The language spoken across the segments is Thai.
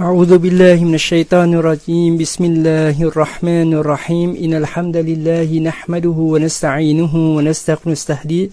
أعوذ بالله من الشيطان الرجيم. بسم الله الرحمن الرحيم. إن الحمد لله نحمده ونستعينه ونستغفره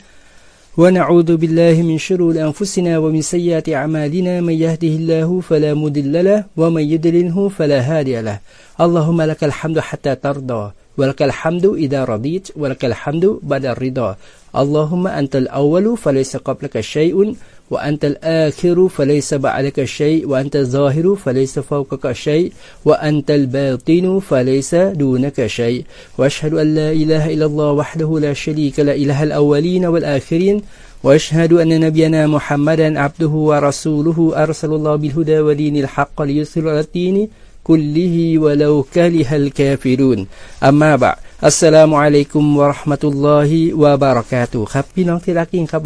ونعوذ بالله من شرور أنفسنا ومن سيئات أعمالنا. من يهده الله فلا مضل له ومن يضلله فلا هادي له. اللهم لك الحمد حتى ترضى ولك الحمد إذا رضيت ولك الحمد بعد الرضا. اللهم أنت الأول فليس قبلك شيء وأنت الآخر فليس بعدك شيء وأنت الظاهر فليس فوقك شيء وأنت الباطن فليس دونك شيء. وأشهد أن لا إله إلا الله وحده لا شريك لا إله الأولين والآخرين. وأشهد أن نبينا محمدا عبده ورسوله أرسل الله بالهدى ودين الحق ليسر على الدين كله ولو كره الكافرون. أما بعد السلام عليكم ورحمة الله وبركاته. خبنا في لكن อัสสลามุอะลัยกุมวะราะห์มะตุลลอฮิวะบาราะกาตุครับ พี่น้องที่รักยิ่งครับ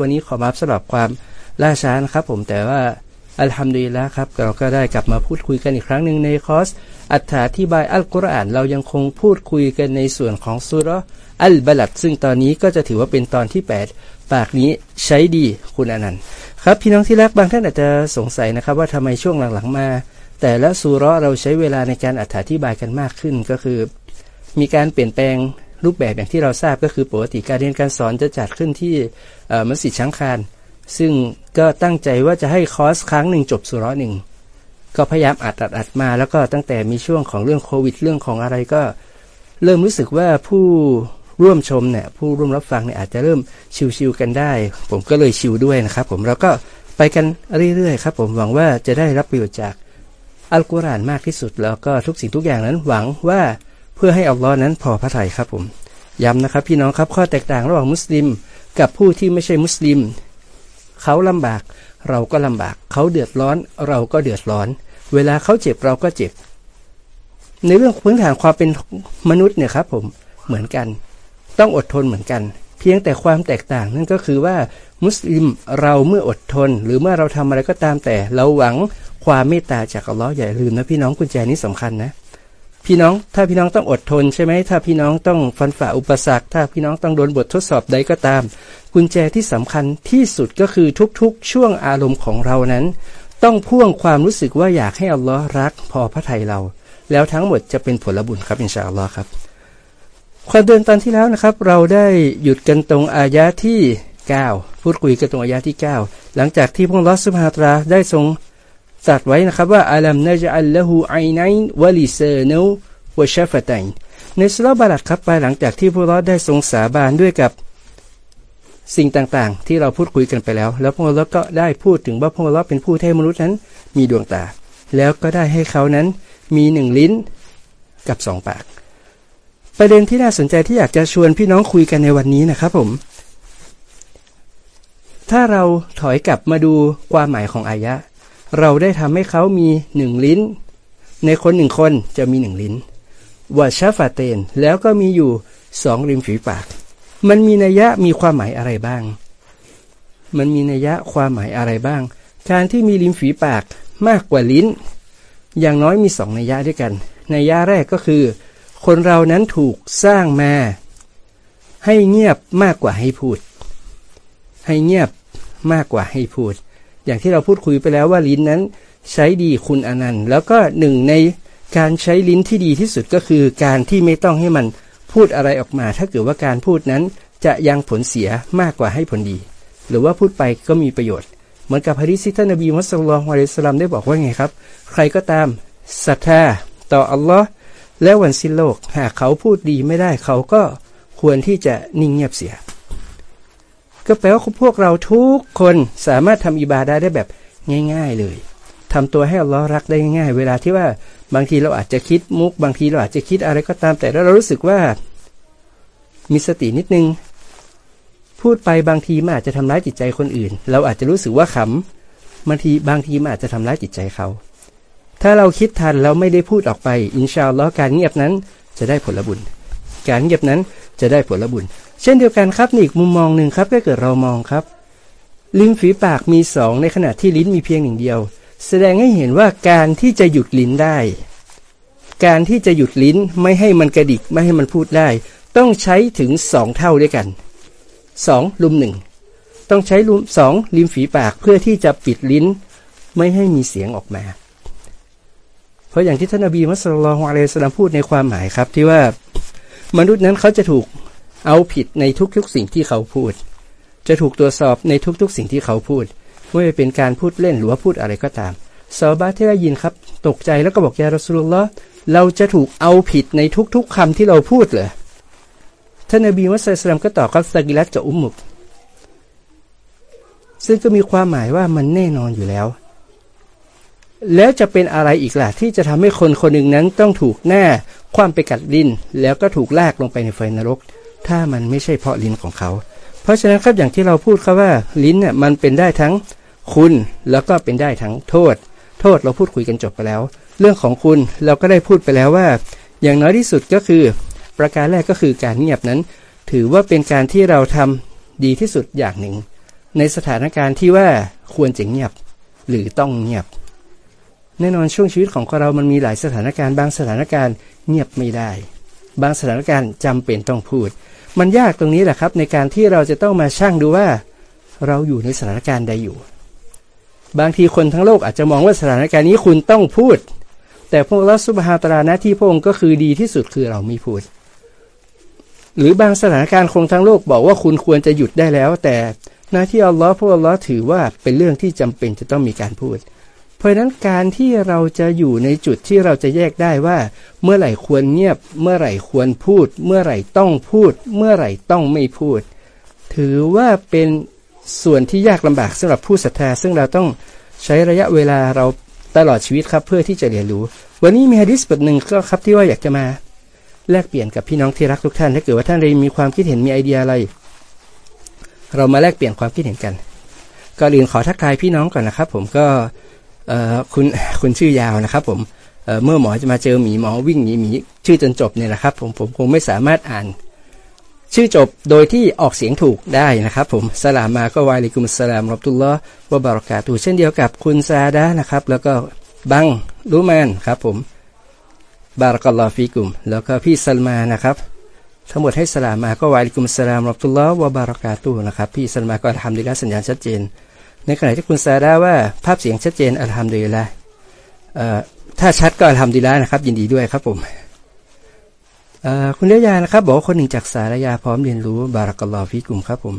سلام ล่าช้านะครับผมแต่ว่าอัลฮัมดุลิลละครับเราก็ได้กลับมาพูดคุยกันอีกครั้งหนึ่งในคอร์สอัถาธิบายอัลกุรอานเรายังคงพูดคุยกันในส่วนของสุรอัลบลัดซึ่งตอนนี้ก็จะถือว่าเป็นตอนที่ 8 ปากนี้ใช้ดีคุณอนันต์ครับพี่น้องที่รักบางท่านอาจจะสงสัยนะครับว่าทำไมช่วงหลังๆมา แต่ละสุรเราใช้เวลาในการอธิบายกันมากขึ้นก็คือ มีการเปลี่ยนแปลงรูปแบบอย่างที่เราทราบก็คือปกติการเรียนการสอนจะจัดขึ้นที่มัสยิดช้างคาน ซึ่งก็ตั้งใจว่าจะให้คอร์สครั้งหนึ่งจบสุร้อหนึ่งก็พยายามอัดอัดอัดมาแล้วก็ตั้งแต่มีช่วงของเรื่องโควิด เรื่องของอะไรก็ เริ่มรู้สึกว่าผู้ร่วมชมเนี่ยผู้ร่วมรับฟังเนี่ยอาจจะเริ่มชิวๆกันได้ ผมก็เลยชิวด้วยนะครับผมเราก็ไปกันเรื่อยๆครับผมหวังว่าจะได้รับประโยชน์จากอัลกุรอานมากที่สุด แล้วก็ทุกสิ่งทุกอย่างนั้นหวังว่าเพื่อให้อัลลอฮ์นั้นพอพระทัยครับผมย้ำนะครับพี่น้องครับข้อแตกต่างระหว่างมุสลิม กับผู้ที่ไม่ใช่มุสลิม เขาลำบาก เราก็ลำบาก เขาเดือดร้อน เราก็เดือดร้อน เวลาเขาเจ็บเราก็เจ็บ ในเรื่องพื้นฐานความเป็นมนุษย์เนี่ยครับผมเหมือนกัน ต้องอดทนเหมือนกัน เพียงแต่ความแตกต่างนั่นก็คือว่ามุสลิมเราเมื่ออดทน หรือเมื่อเราทำอะไรก็ตามแต่ เราหวังความเมตตาจากอัลลอฮ์อย่าลืมนะพี่น้องกุญแจนี้สำคัญนะ พี่น้องถ้าพี่น้องต้องอดทนใช่ไหมถ้าพี่น้องต้องฟันฝ่าอุปสรรค ถ้าพี่น้องต้องโดนบททดสอบใดก็ตาม กุญแจที่สำคัญที่สุดก็คือทุกๆ ช่วงอารมณ์ของเรานั้น ต้องพ่วงความรู้สึกว่าอยากให้อัลลอฮ์รักพอพระทัยเรา แล้วทั้งหมดจะเป็นผลบุญครับอินชาอัลลอฮ์ครับความเดินตอนที่แล้วนะครับ เราได้หยุดกันตรงอายะที่ 9 พูดคุยกันตรงอายะที่ 9 หลังจากที่พระลอสุภาตราได้ทรง ตัดไว้นะครับว่าอัลัมนะจัลละหูไอไนวะลิเซนูวะชฟตัยในสุลบาลัดครับไปหลังจากที่พระลอได้ทรงสาบานด้วยกับสิ่งต่างๆ ที่เราพูดคุยกันไปแล้ว แล้วพระลอก็ได้พูดถึงว่าพระลอเป็นผู้ที่มนุษย์นั้นมีดวงตา แล้วก็ได้ให้เขานั้นมีหนึ่งลิ้นกับสองปาก ประเด็นที่น่าสนใจที่อยากจะชวนพี่น้องคุยกันในวันนี้นะครับผม ถ้าเราถอยกลับมาดูความหมายของอายะ เราได้ทำให้เขามีหนึ่งลิ้น ในคนหนึ่งคนจะมีหนึ่งลิ้นวาชาฟาเตน แล้วก็มีอยู่สองริมฝีปาก มันมีนัยยะมีความหมายอะไรบ้าง มันมีนัยยะความหมายอะไรบ้าง การที่มีริมฝีปากมากกว่าลิ้น อย่างน้อยมีสองนัยยะด้วยกัน นัยยะแรกก็คือ คนเรานั้นถูกสร้างมา ให้เงียบมากกว่าให้พูด ให้เงียบมากกว่าให้พูด อย่างที่เราพูดคุยไปแล้วว่าลิ้นนั้น ใช้ดีคุณอนันต์ แล้วก็หนึ่งในการใช้ลิ้นที่ดีที่สุดก็คือ การที่ไม่ต้องให้มันพูดอะไรออกมา ถ้าเกิดว่าการพูดนั้นจะยังผลเสียมากกว่าให้ผลดี หรือว่าพูดไปก็มีประโยชน์ เหมือนกับฮะดิษที่ท่านนบีมุสลิมอะลัยสลามได้บอกว่าไงครับ ใครก็ตามศรัทธาต่ออัลลอฮ์และวันสิ้นโลก หากเขาพูดดีไม่ได้เขาก็ควรที่จะนิ่งเงียบเสีย ก็แปลว่าพวกเราทุกคนสามารถทำอิบาดาได้แบบง่าย ๆเลยทำตัวให้อัลลอฮ์รักได้ง่ายเวลาที่ว่าบางทีเราอาจจะคิดมุก บางทีเราอาจจะคิดอะไรก็ตาม แต่เรารู้สึกว่ามีสตินิดนึง พูดไปบางทีมันอาจจะทำร้ายจิตใจคนอื่น เราอาจจะรู้สึกว่าขำบางทีบางทีมันอาจจะทำร้ายจิตใจเขา ถ้าเราคิดทันเราไม่ได้พูดออกไป อินชาอัลลอฮ์การเงียบนั้นจะได้ผลบุญ การเงียบนั้นจะได้ผลบุญ เช่นเดียวกันครับอีกมุมมองหนึ่งครับถ้าเกิดเรามองครับ ลิ้นฝีปากมีสองในขณะที่ลิ้นมีเพียงหนึ่งเดียว แสดงให้เห็นว่าการที่จะหยุดลิ้นได้ การที่จะหยุดลิ้นไม่ให้มันกระดิกไม่ให้มันพูดได้ ต้องใช้ถึงสองเท่าด้วยกันสองลุมหนึ่งต้องใช้ลุมสองริมฝีปากเพื่อที่จะปิดลิ้น ไม่ให้มีเสียงออกมา เพราะอย่างที่ท่านนบีมุสลิมอะลัยฮิสลามพูดในความหมายครับที่ว่ามนุษย์นั้นเขาจะถูก เอาผิดในทุกๆสิ่งที่เขาพูด จะถูกตรวจสอบในทุกๆสิ่งที่เขาพูดไม่ว่าเป็นการพูดเล่นหรือว่าพูดอะไรก็ตามซอบาที่ได้ยินครับ ตกใจแล้วก็บอกยารสุลลอฮ์เราจะถูกเอาผิดในทุกๆคำที่เราพูดเลยท่านนบีมุสลิมก็ตอบกับสกิลัตจะอุมมุกซึ่งก็มีความหมายว่ามันแน่นอนอยู่แล้ว แล้วจะเป็นอะไรอีกล่ะที่จะทำให้คนคนหนึ่งนั้นต้องถูกแน่คว่ำไปกัดลิ้นแล้วก็ถูกลากลงไปในไฟนรก ถ้ามันไม่ใช่เพราะลิ้นของเขา เพราะฉะนั้นครับอย่างที่เราพูดครับว่าลิ้นเนี่ยมันเป็นได้ทั้งคุณแล้วก็เป็นได้ทั้งโทษ โทษเราพูดคุยกันจบไปแล้ว เรื่องของคุณเราก็ได้พูดไปแล้วว่า อย่างน้อยที่สุดก็คือ ประการแรกก็คือการเงียบนั้น ถือว่าเป็นการที่เราทำดีที่สุดอย่างหนึ่ง ในสถานการณ์ที่ว่าควรจะเงียบหรือต้องเงียบ แน่นอนช่วงชีวิตของเรามันมีหลายสถานการณ์ บางสถานการณ์เงียบไม่ได้ บางสถานการณ์จำเป็นต้องพูด มันยากตรงนี้แหละครับ ในการที่เราจะต้องมาชั่งดูว่า เราอยู่ในสถานการณ์ใดอยู่ บางทีคนทั้งโลกอาจจะมองว่าสถานการณ์นี้คุณต้องพูด แต่พวกเราสุบฮาตราหน้าที่พระองค์ก็คือดีที่สุดคือเราไม่พูด หรือบางสถานการณ์คงทั้งโลกบอกว่าคุณควรจะหยุดได้แล้ว แต่หน้าที่อัลลอฮ์พวกอัลลอฮ์ถือว่าเป็นเรื่องที่จำเป็นจะต้องมีการพูด ราะฉะนั้นการที่เราจะอยู่ในจุดที่เราจะแยกได้ว่า เมื่อไหร่ควรเงียบ เมื่อไหร่ควรพูด เมื่อไหร่ต้องพูด เมื่อไหร่ต้องไม่พูด ถือว่าเป็นส่วนที่ยากลำบากสำหรับผู้ศรัทธา ซึ่งเราต้องใช้ระยะเวลาเราตลอดชีวิตครับเพื่อที่จะเรียนรู้ วันนี้มีฮะดิษบทหนึ่งก็ครับที่ว่าอยากจะมาแลกเปลี่ยนกับพี่น้องที่รักทุกท่านถ้าเกิดว่าท่านใดมีความคิดเห็นมีไอเดียอะไร เรามาแลกเปลี่ยนความคิดเห็นกันก่อนอื่นขอทักทายพี่น้องก่อนนะครับ ผมก็ คุณคุณชื่อยาวนะครับ ผมเเมื่อหมอจะมาเจอหมีหมอวิ่งหนีหมีชื่อจนจบเนี่ยนะครับ ผมผมคงไม่สามารถอ่าน ชื่อจบโดยที่ออกเสียงถูกได้นะครับ ผมสลามมาก็วายลิกุมสลามรับตุลลอฮ์วะบารอกาตูเช่นเดียวกับคุณซาดานะครับ แล้วก็บังรูแมนครับ ผมบารักัลลอฟิกุม แล้วก็พี่ซัลมานะครับทั้งหมดให้สลามมาก็วายลิกุมสลามรับตุลลอฮ์วะบารากาตูนะครับ พี่สลามาก็ทำดีแล้วสัญญาณชัดเจน ในขณะที่คุณซาดาว่าภาพเสียงชัดเจนอัลฮัมดุลิลละถ้าชัดก็อัลฮัมดุลิลละนะครับ ยินดีด้วยครับผมคุณเลียานะครับ บอกคนหนึ่งจากสารยาพร้อมเรียนรู้บารักลอฟิกุมครับผม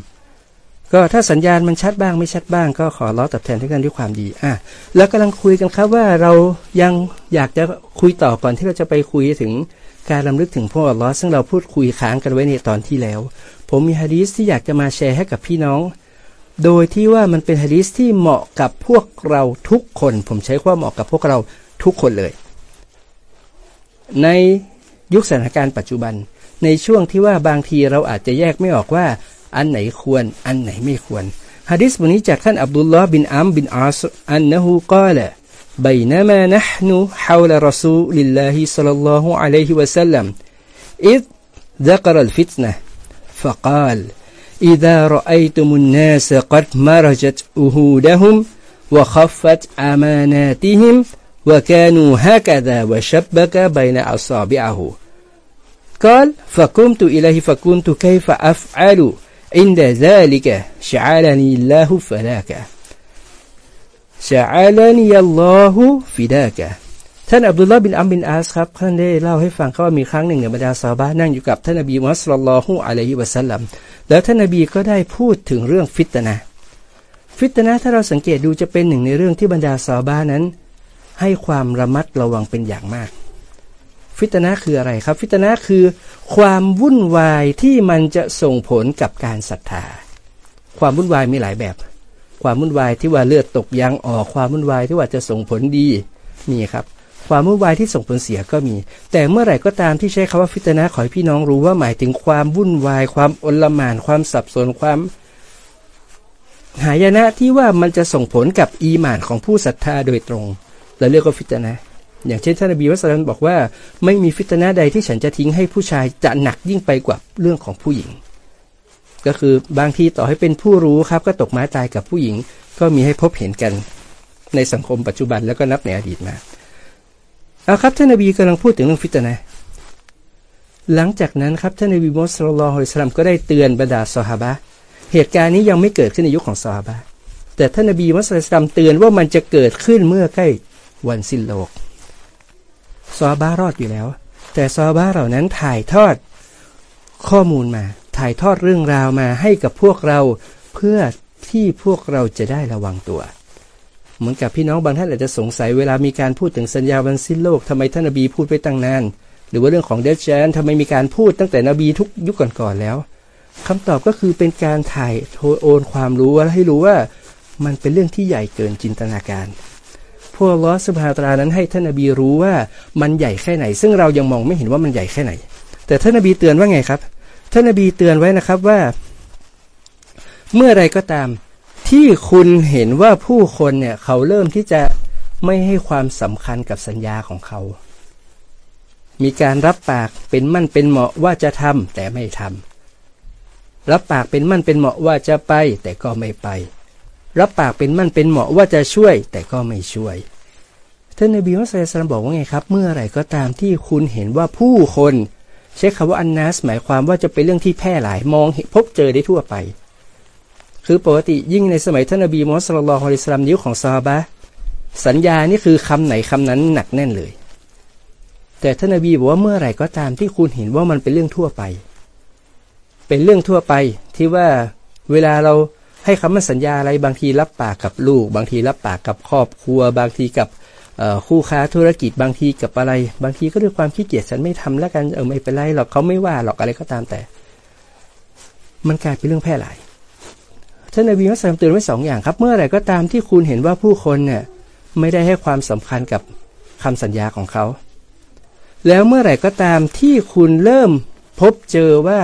ก็ถ้าสัญญาณมันชัดบ้างไม่ชัดบ้างก็ขอร้อตอบแทนทุกท่านด้วยความดีอะแล้วกำลังคุยกันครับว่าเรายังอยากจะคุยต่อก่อนที่เราจะไปคุยถึงการลำลึกถึงพระอัลลอฮ์ซึ่งเราพูดคุยค้างกันไว้ในตอนที่แล้ว ผมมีฮะดีสที่อยากจะมาแชร์ให้กับพี่น้อง โดยที่ว่ามันเป็นฮะดีสที่เหมาะกับพวกเราทุกคน ผมใช้ว่าเหมาะกับพวกเราทุกคนเลย ในยุคสถานการณ์ปัจจุบัน ในช่วงที่ว่าบางทีเราอาจจะแยกไม่ออกว่า อันไหนควร อันไหนไม่ควรฮะดิษบทนี้จากท่านอับดุลลอฮ์บินอัมบินอาสอันนะฮูกาละ بينما نحن حول رسول الله صلى الله عليه وسلم إذ ذكر الفتنة فقال إذا رأيتم الناس قد مرجت أهودهم وخفت أماناتهم وكانوا هكذا وشبك بين أصابعه. قال فقمت إليه فكنت كيف أفعل؟ عند ذلك شعلني الله فداك شعلني الله فداك ท่านอับดุลลาบินอัมบินอาสครับท่านได้เล่าให้ฟังเขาว่ามีครั้งหนึ่งในบรรดาซาบะนั่งอยู่กับท่านนบีมุสลิมลฮุอะลัยฮิวะสัลลัมแล้วท่านนบีก็ได้พูดถึงเรื่องฟิตนะฟิตนะถ้าเราสังเกตดูจะเป็นหนึ่งในเรื่องที่บรรดาซาบะนั้น ให้ความระมัดระวังเป็นอย่างมาก ฟิตนะคืออะไรครับ ฟิตนะคือ ความวุ่นวายที่มันจะส่งผลกับการศรัทธา ความวุ่นวายมีหลายแบบ ความวุ่นวายที่ว่าเลือดตกยางออกความวุ่นวายที่ว่าจะส่งผลดีมีครับ ความวุ่นวายที่ส่งผลเสียก็มี แต่เมื่อไหร่ก็ตามที่ใช้คำว่าฟิตนะขอให้พี่น้องรู้ว่าหมายถึงความวุ่นวาย ความอลหม่าน ความสับสนความ หายนะที่ว่ามันจะส่งผลกับอีหมานของผู้ศรัทธาโดยตรงเราเรียกว่าฟิตนะอย่างเช่นท่านอบีวัสลันบอกว่า ไม่มีฟิตนะใดที่ฉันจะทิ้งให้ผู้ชายจะหนักยิ่งไปกว่าเรื่องของผู้หญิง ก็คือบางทีต่อให้เป็นผู้รู้ครับ ก็ตกไม้ตายกับผู้หญิง ก็มีให้พบเห็นกัน ในสังคมปัจจุบันแล้วก็นับในอดีตมา เอาครับท่านนบีกำลังพูดถึงเรื่องฟิตนะหลังจากนั้นครับท่านนบีมุสลิมฮอิสลามก็ได้เตือนบรรดาสฮาบะเหตุการณ์นี้ยังไม่เกิดขึ้นในยุคของสฮาบะแต่ท่านนบีมุสลิมเตือนว่ามันจะเกิดขึ้นเมื่อใกล้วันสิ้นโลกซอบ้ารอดอยู่แล้ว แต่ซอบ้าเหล่านั้นถ่ายทอดข้อมูลมา ถ่ายทอดเรื่องราวมาให้กับพวกเราเพื่อที่พวกเราจะได้ระวังตัว เหมือนกับพี่น้องบางท่านอาจจะสงสัยเวลามีการพูดถึงสัญญาวันสิ้นโลกทำไมท่านนบีพูดไปตั้งนาน หรือว่าเรื่องของเดชแจนทำไมมีการพูดตั้งแต่นบีทุกยุคก่อนๆแล้วคำตอบก็คือเป็นการถ่ายโอนความรู้ให้รู้ว่ามันเป็นเรื่องที่ใหญ่เกินจินตนาการพวกลอสภาตรานั้นให้ท่านนบีรู้ว่ามันใหญ่แค่ไหน ซึ่งเรายังมองไม่เห็นว่ามันใหญ่แค่ไหน แต่ท่านนบีเตือนว่าไงครับท่านนบีเตือนไว้นะครับว่า เมื่อไรก็ตาม ที่คุณเห็นว่าผู้คนเนี่ยเขาเริ่มที่จะไม่ให้ความสำคัญกับสัญญาของเขา มีการรับปากเป็นมั่นเป็นเหมาะว่าจะทำแต่ไม่ทำรับปากเป็นมั่นเป็นเหมาะว่าจะไปแต่ก็ไม่ไป รับปากเป็นมั่นเป็นเหมาะว่าจะช่วยแต่ก็ไม่ช่วยท่านนบีมุสลิมบอกว่าไงครับ เมื่อไหร่ก็ตามที่คุณเห็นว่าผู้คน ใช้คำว่าอันนัสหมายความว่าจะเป็นเรื่องที่แพร่หลายมองพบเจอได้ทั่วไป คือปกติยิ่งในสมัยท่านนบีมุสลิมฮอลิสลามนิ้วของซาบะสัญญานี่คือคำไหนคำนั้นหนักแน่นเลย แต่ท่านนบีบอกว่าเมื่อไหร่ก็ตามที่คุณเห็นว่ามันเป็นเรื่องทั่วไป เป็นเรื่องทั่วไปที่ว่าเวลาเราให้คำมั่นสัญญาอะไรบางทีรับปากกับลูก บางทีรับปากกับครอบครัว บางทีกับคู่ค้าธุรกิจบางทีกับอะไร บางทีก็ด้วยความขี้เกียจฉันไม่ทำแล้วกันเออไม่เป็นไรหรอกเขาไม่ว่าหรอกอะไรก็ตามแต่ มันกลายเป็นเรื่องแพร่หลาย ท่านนบีมุสลิมเตือนไว้สองอย่างครับ เมื่อไหร่ก็ตามที่คุณเห็นว่าผู้คนเนี่ยไม่ได้ให้ความสำคัญกับคำสัญญาของเขา แล้วเมื่อไหร่ก็ตามที่คุณเริ่มพบเจอว่า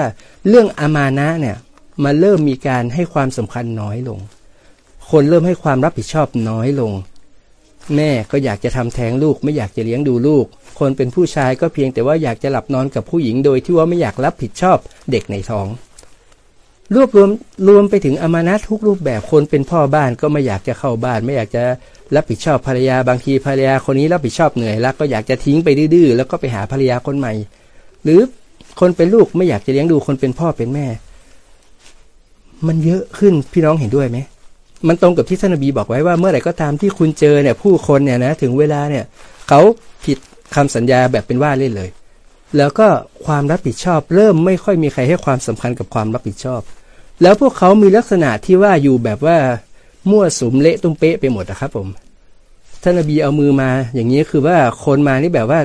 เรื่องอามานะเนี่ยมาเริ่มมีการให้ความสำคัญน้อยลง คนเริ่มให้ความรับผิดชอบน้อยลง แม่ก็อยากจะทำแท้งลูก ไม่อยากจะเลี้ยงดูลูก คนเป็นผู้ชายก็เพียงแต่ว่าอยากจะหลับนอนกับผู้หญิงโดยที่ว่าไม่อยากรับผิดชอบเด็กในท้อง รวบรวมรวมไปถึงอมานะทุกรูปแบบคนเป็นพ่อบ้านก็ไม่อยากจะเข้าบ้าน ไม่อยากจะรับผิดชอบภรรยาบางทีภรรยาคนนี้รับผิดชอบเหนื่อยแล้วก็อยากจะทิ้งไปดื้อแล้วก็ไปหาภรรยาคนใหม่ หรือคนเป็นลูกไม่อยากจะเลี้ยงดูคนเป็นพ่อเป็นแม่ มันเยอะขึ้นพี่น้องเห็นด้วยไหมมันตรงกับที่ท่านนบีบอกไว้ว่าเมื่อไหร่ก็ตามที่คุณเจอเนี่ย ผู้คนเนี่ยนะถึงเวลาเนี่ย เขาผิดคำสัญญาแบบเป็นว่าเล่นเลย แล้วก็ความรับผิดชอบ เริ่มไม่ค่อยมีใครให้ความสำคัญกับความรับผิดชอบ แล้วพวกเขามีลักษณะที่ว่าอยู่แบบว่ามั่วสุมเละตุ้มเป๊ะไปหมดนะครับผมท่านนบีเอามือมา อย่างนี้คือว่าคนมานี่แบบว่า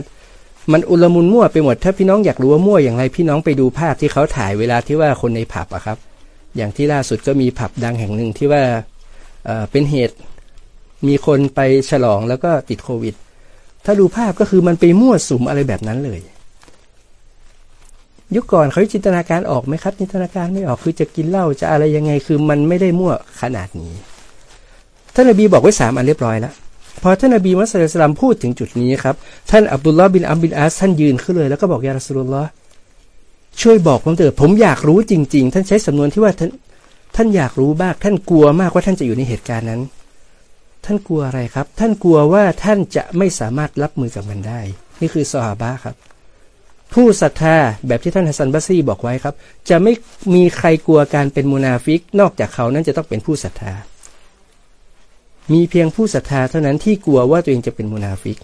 มันอุลมุนมั่วไปหมด ถ้าพี่น้องอยากรู้ว่ามั่วอย่างไรพี่น้องไปดูภาพที่เขาถ่ายเวลาที่ว่าคนในผับอะครับ อย่างที่ล่าสุดก็มีผับดังแห่งหนึ่งที่ว่าเป็นเหตุ มีคนไปฉลองแล้วก็ติดโควิด ถ้าดูภาพก็คือมันไปมั่วสุมอะไรแบบนั้นเลย ยุคก่อนเขาจินตนาการออกไหมครับ จินตนาการไม่ออกคือจะกินเหล้าจะอะไรยังไงคือมันไม่ได้มั่วขนาดนี้ท่านนบีบอกไว้สามอันเรียบร้อยแล้วพอท่านนบีมุสลิมพูดถึงจุดนี้ครับ ท่านอับดุลลอฮ์บินอัมบินอาสท่านยืนขึ้นเลยแล้วก็บอกยารัสุลลอฮ์ช่วยบอกผมเถิดผมอยากรู้จริง ๆ ท่านใช้สำนวนที่ว่าท่านท่านอยากรู้บ้างท่านกลัวมากว่าท่านจะอยู่ในเหตุการณ์นั้น ท่านกลัวอะไรครับ ท่านกลัวว่าท่านจะไม่สามารถรับมือกับมันได้ นี่คือสหาบะครับ ผู้ศรัทธาแบบที่ท่านฮัสซันบัศรีบอกไว้ครับ จะไม่มีใครกลัวการเป็นมุนาฟิก นอกจากเขานั้นจะต้องเป็นผู้ศรัทธา มีเพียงผู้ศรัทธาเท่านั้นที่กลัวว่าตัวเองจะเป็นมุนาฟิก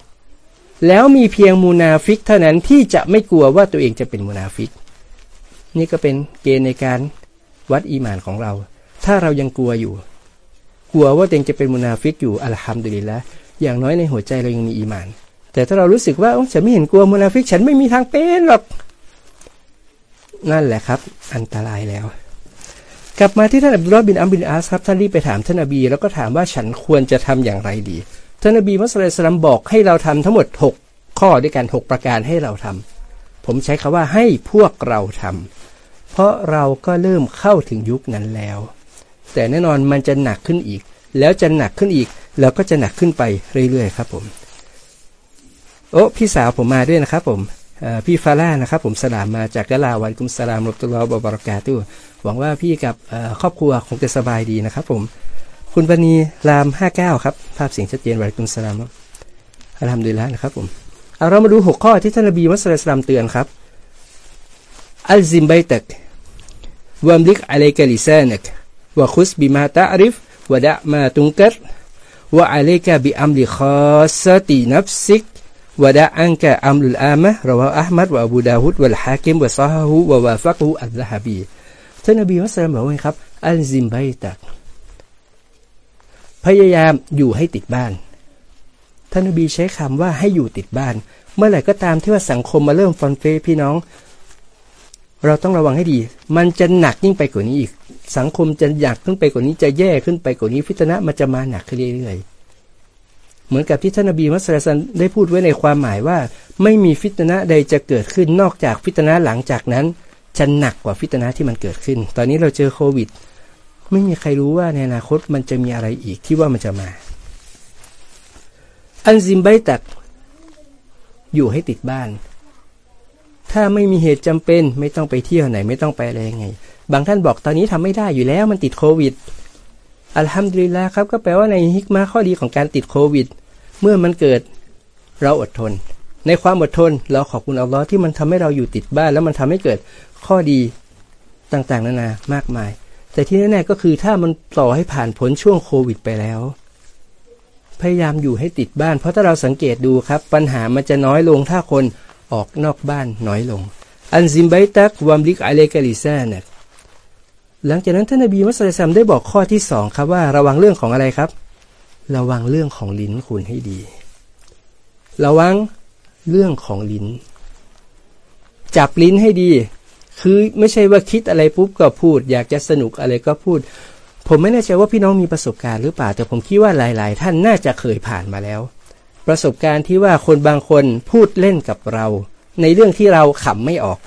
แล้วมีเพียงมุนาฟิก เท่านั้นที่จะไม่กลัวว่าตัวเองจะเป็นมุนาฟิก นี่ก็เป็นเกณฑ์ในการวัดอีมานของเรา ถ้าเรายังกลัวอยู่ กลัวว่าตัวเองจะเป็นมุนาฟิกอยู่الحمد لله อย่างน้อยในหัวใจเรายังมีอีมาน แต่ถ้าเรารู้สึกว่าฉันไม่เห็นกลัวมุนาฟิก ฉันไม่มีทางเป็นหรอกนั่นแหละครับ อันตรายแล้ว กลับมาที่ท่านอับดุลลอฮ์บินอัมร์บินอาสครับท่านรีบไปถามท่านนบี แล้วก็ถามว่าฉันควรจะทำอย่างไรดี ท่านอบีมุสลิมบอกให้เราทำทั้งหมด 6 ข้อด้วยกัน6ประการให้เราทำผมใช้คาว่าให้พวกเราทำเพราะเราก็เริ่มเข้าถึงยุคนั้นแล้ว แต่แน่นอนมันจะหนักขึ้นอีก แล้วจะหนักขึ้นอีก แล้วก็จะหนักขึ้นไปเรื่อยๆ ครับผม โอ้พี่สาวผมมาด้วยนะครับผมพี่ฟาร่านะครับผมสลามมาจากกะลาวันกุมสลามรบตุลอบบารากาตุหวังว่าพี่กับครอบครัวคงจะสบายดีนะครับผม คุณปณีรามห้าแก้วครับ ภาพเสียงชัดเจนวันกุมสลามอัลฮัมดุลิลละนะครับผมเอาเรามาดูหกข้อที่ท่านนบีมุสลิมเตือนครับอัลซิมไบตักวามลิกอะเลกะลิซานักวะคุสบิมาตะริฟวะดะมาตุงกัตวะอะเลกะบิอัมลิคอสตินับซิก งกะอัมลุลอามะราวะอัลมัดวะอบูดาวุดวะลฮากิมวะซาฮุวะวะฟักฮุอัลลฮบีท่านนบีมุสลิมบอกว่าครับ อัลซิมไบตักพยายามอยู่ให้ติดบ้าน ท่านนบีใช้คำว่าให้อยู่ติดบ้าน เมื่อไหร่ก็ตามที่ว่าสังคมมาเริ่มฟอนเฟพี่น้อง เราต้องระวังให้ดี มันจะหนักยิ่งไปกว่านี้อีก สังคมจะหนักขึ้นไปกว่านี้จะแย่ขึ้นไปกว่านี้ ฟิตนะมันจะมาหนักขึ้นเรื่อยๆ เหมือนกับที่ท่านนบีมุสลิมได้พูดไว้ในความหมายว่า ไม่มีฟิตนะใดจะเกิดขึ้นนอกจากฟิตนะหลังจากนั้นจะหนักกว่าฟิตนะที่มันเกิดขึ้น ตอนนี้เราเจอโควิด ไม่มีใครรู้ว่าในอนาคตมันจะมีอะไรอีกที่ว่ามันจะมา อันซิมไบตักอยู่ให้ติดบ้าน ถ้าไม่มีเหตุจำเป็นไม่ต้องไปเที่ยวไหน ไม่ต้องไปอะไรยังไง บางท่านบอกตอนนี้ทำไม่ได้อยู่แล้วมันติดโควิดอัลฮัมดุลิลละครับก็แปลว่าในฮิกมาข้อดีของการติดโควิด เมื่อมันเกิดเราอดทน ในความอดทนเราขอบคุณอัลลอฮ์ที่มันทำให้เราอยู่ติดบ้าน แล้วมันทำให้เกิดข้อดีต่างๆนานามากมาย แต่ที่แน่ๆก็คือถ้ามันต่อให้ผ่านพ้นช่วงโควิดไปแล้ว พยายามอยู่ให้ติดบ้าน เพราะถ้าเราสังเกตดูครับ ปัญหามันจะน้อยลงถ้าคนออกนอกบ้านน้อยลง อันซิมไบตักวัมลิกอะเลกาลิซาเนตหลังจากนั้นท่านนบีมุสลิมได้บอกข้อที่สองครับว่าระวังเรื่องของอะไรครับ ระวังเรื่องของลิ้นคุณให้ดี ระวังเรื่องของลิ้น จับลิ้นให้ดี คือไม่ใช่ว่าคิดอะไรปุ๊บก็พูด อยากจะสนุกอะไรก็พูด ผมไม่แน่ใจว่าพี่น้องมีประสบการณ์หรือเปล่า แต่ผมคิดว่าหลาย ๆ ท่านน่าจะเคยผ่านมาแล้ว ประสบการณ์ที่ว่าคนบางคนพูดเล่นกับเรา ในเรื่องที่เราขำไม่ออก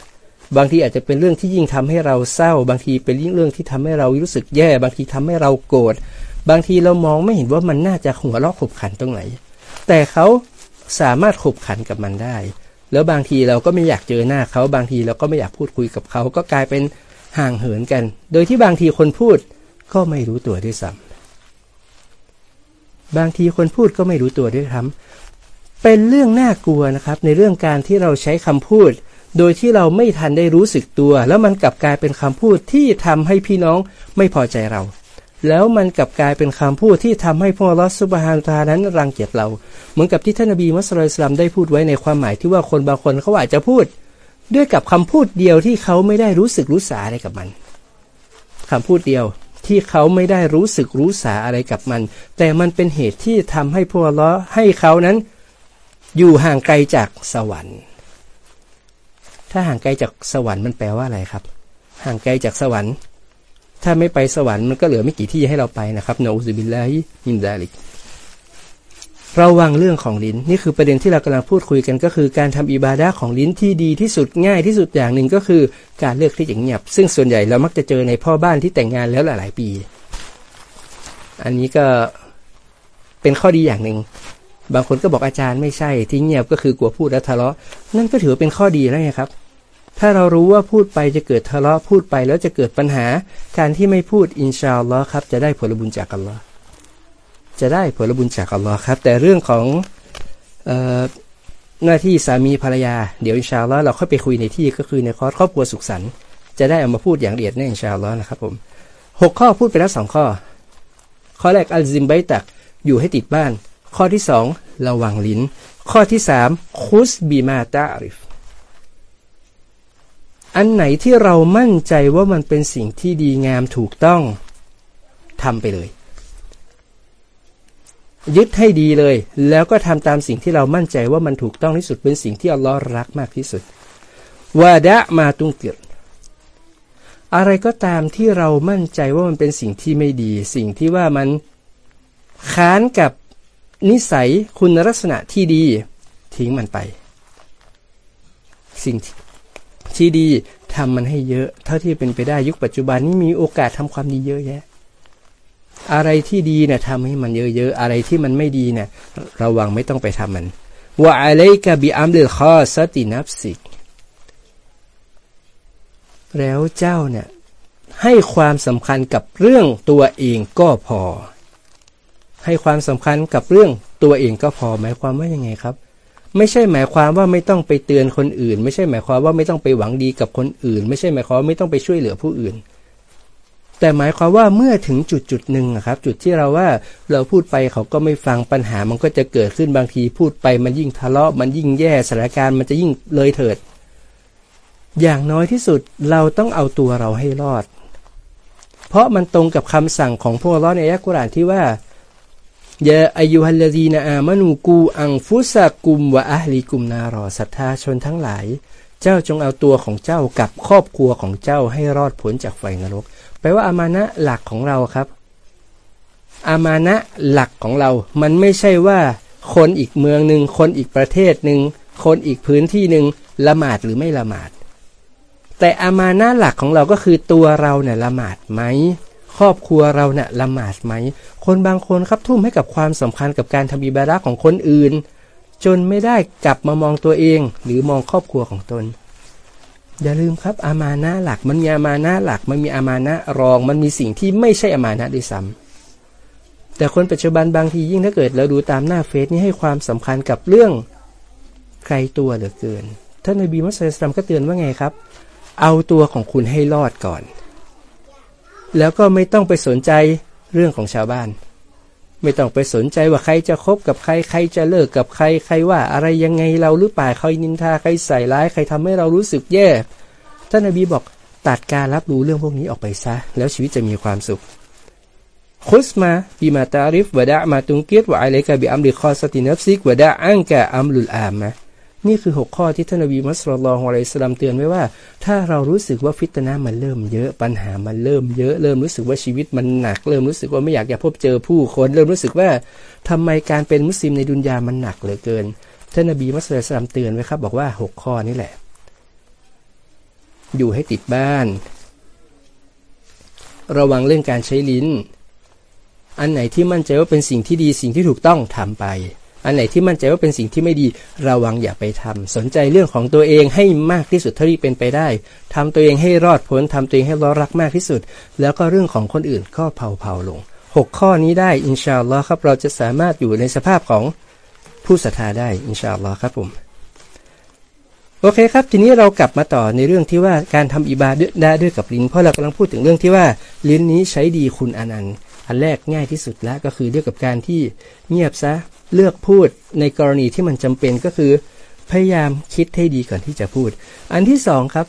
บางทีอาจจะเป็นเรื่องที่ยิ่งทำให้เราเศร้า บางทีเป็นเรื่องที่ทำให้เรารู้สึกแย่ บางทีทำให้เราโกรธ บางทีเรามองไม่เห็นว่ามันน่าจะหัวเราะขบขันตรงไหน แต่เขาสามารถขบขันกับมันได้ แล้วบางทีเราก็ไม่อยากเจอหน้าเขา บางทีเราก็ไม่อยากพูดคุยกับเขา ก็กลายเป็นห่างเหินกัน โดยที่บางทีคนพูดก็ไม่รู้ตัวด้วยซ้ำบางทีคนพูดก็ไม่รู้ตัวด้วยซ้ำเป็นเรื่องน่ากลัวนะครับ ในเรื่องการที่เราใช้คำพูด โดยที่เราไม่ทันได้รู้สึกตัว แล้วมันกลับกลายเป็นคำพูดที่ทำให้พี่น้องไม่พอใจเรา แล้วมันกลับกลายเป็นคำพูดที่ทำให้พวกลอสุบฮานตานั้นรังเกียจเรา เหมือนกับที่ท่านนบีมุสลิมได้พูดไว้ในความหมายที่ว่าคนบางคนเขาอาจจะพูด ด้วยกับคำพูดเดียวที่เขาไม่ได้รู้สึกรู้สาอะไรกับมันคำพูดเดียวที่เขาไม่ได้รู้สึกรู้สาอะไรกับมัน แต่มันเป็นเหตุที่ทำให้พวกลอให้เขานั้น อยู่ห่างไกลจากสวรรค์ ถ้าห่างไกลจากสวรรค์มันแปลว่าอะไรครับ ห่างไกลจากสวรรค์ ถ้าไม่ไปสวรรค์มันก็เหลือไม่กี่ที่ให้เราไปนะครับนอุซบิลลาฮิมินดาลิกระวังเรื่องของลิ้น นี่คือประเด็นที่เรากำลังพูดคุยกันก็คือการทำอิบาดาของลิ้นที่ดีที่สุดง่ายที่สุดอย่างหนึ่งก็คือการเลือกที่จะเงียบ ซึ่งส่วนใหญ่เรามักจะเจอในพ่อบ้านที่แต่งงานแล้วหลาย ๆ ปี อันนี้ก็เป็นข้อดีอย่างหนึ่งบางคนก็บอกอาจารย์ไม่ใช่ที่เงียบก็คือกลัวพูดแล้วทะเลาะนั่นก็ถือเป็นข้อดีแล้วไงครับ ถ้าเรารู้ว่าพูดไปจะเกิดทะเลาะพูดไปแล้วจะเกิดปัญหา การที่ไม่พูดอินชาอัลลอฮ์ครับ จะได้ผลบุญจากอัลลอฮ์จะได้ผลบุญจากอัลลอฮ์ครับ แต่เรื่องของหน้าที่สามีภรรยาเดี๋ยวอินชาอัลลอฮ์เราค่อยไปคุยในที่ก็คือในคอร์สครอบครัวสุขสันต์จะได้เอามาพูดอย่างละเอียดแน่อินชาอัลลอฮ์นะครับผมหกข้อพูดไปแล้วสองข้อ ข้อแรกอัลซิมไบตักอยู่ให้ติดบ้าน ข้อที่สองระวังลิ้น ข้อที่สามคุสบีมาตาริฟ อันไหนที่เรามั่นใจว่ามันเป็นสิ่งที่ดีงามถูกต้องทำไปเลย ยึดให้ดีเลย แล้วก็ทำตามสิ่งที่เรามั่นใจว่ามันถูกต้องที่สุดเป็นสิ่งที่อัลลอฮ์รักมากที่สุดวาดะมาตุงเกิดอะไรก็ตามที่เรามั่นใจว่ามันเป็นสิ่งที่ไม่ดี สิ่งที่ว่ามันค้านกับนิสัยคุณลักษณะที่ดี ทิ้งมันไป สิ่ง ที่ดีทำมันให้เยอะ เท่าที่เป็นไปได้ยุคปัจจุบันนี้มีโอกาสทำความดีเยอะแยะ อะไรที่ดีเนี่ยทำให้มันเยอะๆ อะไรที่มันไม่ดีเนี่ยระวังไม่ต้องไปทำมันว่าอะไรกับบิอัมเลคอสตินับสิกแล้วเจ้าเนี่ยให้ความสำคัญกับเรื่องตัวเองก็พอ ให้ความสำคัญกับเรื่องตัวเองก็พอหมายความว่ายังไงครับ ไม่ใช่หมายความว่าไม่ต้องไปเตือนคนอื่น ไม่ใช่หมายความว่าไม่ต้องไปหวังดีกับคนอื่น ไม่ใช่หมายความว่าไม่ต้องไปช่วยเหลือผู้อื่น แต่หมายความว่าเมื่อถึงจุดจุดหนึ่งครับ จุดที่เราว่าเราพูดไปเขาก็ไม่ฟังปัญหามันก็จะเกิดขึ้นบางทีพูดไปมันยิ่งทะเลาะมันยิ่งแย่สถานการณ์มันจะยิ่งเลยเถิด อย่างน้อยที่สุดเราต้องเอาตัวเราให้รอด เพราะมันตรงกับคำสั่งของพวกเราในอัลกุรอานที่ว่า ยาอายุฮัลลีนาอามานูกูอังฟุสกุมวะอัลลีกุมนารอศรัทธาชนทั้งหลาย เจ้าจงเอาตัวของเจ้ากับครอบครัวของเจ้าให้รอดพ้นจากไฟนรกแปลว่าอามานะหลักของเราครับ อามานะหลักของเรา มันไม่ใช่ว่า คนอีกเมืองหนึ่งคนอีกประเทศหนึ่งคนอีกพื้นที่หนึ่งละหมาดหรือไม่ละหมาด แต่อามานะหลักของเราก็คือตัวเราเนี่ยละหมาดไหม ครอบครัวเราเนี่ยละหมาดไหม คนบางคนครับทุ่มให้กับความสำคัญกับการทำอิบาระของคนอื่น จนไม่ได้กลับมามองตัวเอง หรือมองครอบครัวของตน อย่าลืมครับอามานะหลัก มันมีอามานะหลัก มันมีอามานะรอง มันมีสิ่งที่ไม่ใช่อามานะด้วยซ้ำแต่คนปัจจุบันบางทียิ่งถ้าเกิดเราดูตามหน้าเฟซนี่ให้ความสำคัญกับเรื่องใครตัวเหลือเกินท่านนบีมุสลิมก็เตือนว่าไงครับ เอาตัวของคุณให้รอดก่อน แล้วก็ไม่ต้องไปสนใจเรื่องของชาวบ้าน ไม่ต้องไปสนใจว่าใครจะคบกับใครใครจะเลิกกับใครใครว่าอะไรยังไงเราหรือเปล่าใครนินทาใครใส่ร้ายใครทำให้เรารู้สึกแย่ท่านนบีบอกตัดการรับรู้เรื่องพวกนี้ออกไปซะ แล้วชีวิตจะมีความสุขخذ بما تعرف ودع ما تنكر وعليك بأمر خاصة نفسك ودع عنك أمر العامة นี่คือ 6 ข้อที่ท่านนบี صلى الله عليه وسلم เตือนไว้ว่า ถ้าเรารู้สึกว่าฟิตนามันเริ่มเยอะปัญหามันเริ่มเยอะเริ่มรู้สึกว่าชีวิตมันหนัก เริ่มรู้สึกว่าไม่อยากจะพบเจอผู้คนเริ่มรู้สึกว่าทำไมการเป็นมุสลิมในดุนยามันหนักเหลือเกินท่านนบี صلى الله عليه وسلم เตือนไว้ครับ บอกว่า 6 ข้อนี่แหละ อยู่ให้ติดบ้าน ระวังเรื่องการใช้ลิ้น อันไหนที่มั่นใจว่าเป็นสิ่งที่ดีสิ่งที่ถูกต้องทำไป อันไหนที่มั่นใจว่าเป็นสิ่งที่ไม่ดีระวังอย่าไปทำสนใจเรื่องของตัวเองให้มากที่สุดเท่าที่เป็นไปได้ทำตัวเองให้รอดพ้นทำตัวเองให้รอรักมากที่สุด แล้วก็เรื่องของคนอื่นก็เผาๆลงหกข้อนี้ได้อินชาอัลลอฮ์ครับเราจะสามารถอยู่ในสภาพของผู้ศรัทธาได้อินชาอัลลอฮ์ครับผมโอเคครับ ทีนี้เรากลับมาต่อในเรื่องที่ว่าการทำอิบาดะด้วยกับลิ้น เพราะเรากำลังพูดถึงเรื่องที่ว่าลิ้นนี้ใช้ดีคุณอนันต์อันแรกง่ายที่สุดแล้วก็คือเรื่องกับการที่เงียบซะ เลือกพูดในกรณีที่มันจำเป็นก็คือ พยายามคิดให้ดีก่อนที่จะพูด อันที่สองครับ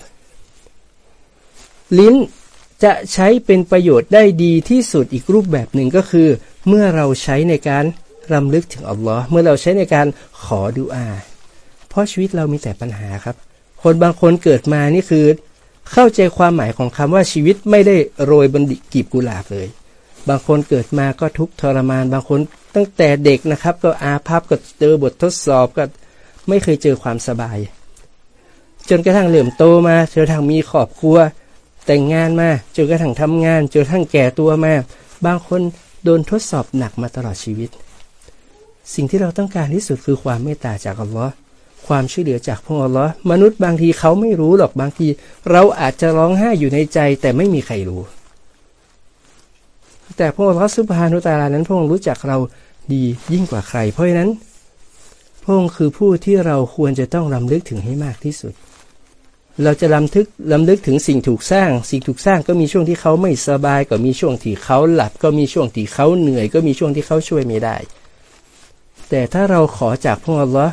ลิ้นจะใช้เป็นประโยชน์ได้ดีที่สุดอีกรูปแบบหนึ่งก็คือ เมื่อเราใช้ในการรำลึกถึงอัลลอฮ์เมื่อเราใช้ในการขอดุอา เพราะชีวิตเรามีแต่ปัญหาครับ คนบางคนเกิดมานี่คือ เข้าใจความหมายของคำว่าชีวิตไม่ได้โรยบนกีบกุหลาบเลย บางคนเกิดมาก็ทุกทรมาน บางคน ตั้งแต่เด็กนะครับ ก็อาภัพก็เจอบททดสอบก็ไม่เคยเจอความสบาย จนกระทั่งเริ่อมโตมาจนกระทั่งมีครอบครัว แต่งงานมาจนกระทั่งทำงานจนกระทั่งแก่ตัวมาบางคนโดนทดสอบหนักมาตลอดชีวิต สิ่งที่เราต้องการที่สุดคือความเมตตาจากอัลลอฮ์ความช่วยเหลือจากพระอัลลอฮ์มนุษย์บางทีเขาไม่รู้หรอกบางที เราอาจจะร้องไห้อยู่ในใจแต่ไม่มีใครรู้ แต่พระอัลลอฮ์สุบฮานุตาลานั้นพระองค์รู้จักเราดียิ่งกว่าใคร เพราะฉะนั้นพระองค์คือผู้ที่เราควรจะต้องรำลึกถึงให้มากที่สุด เราจะลำทึกลำลึกถึงสิ่งถูกสร้าง สิ่งถูกสร้างก็มีช่วงที่เขาไม่สบาย ก็มีช่วงที่เขาหลับ ก็มีช่วงที่เขาเหนื่อย ก็มีช่วงที่เขาช่วยไม่ได้ แต่ถ้าเราขอจากพระองค์ละ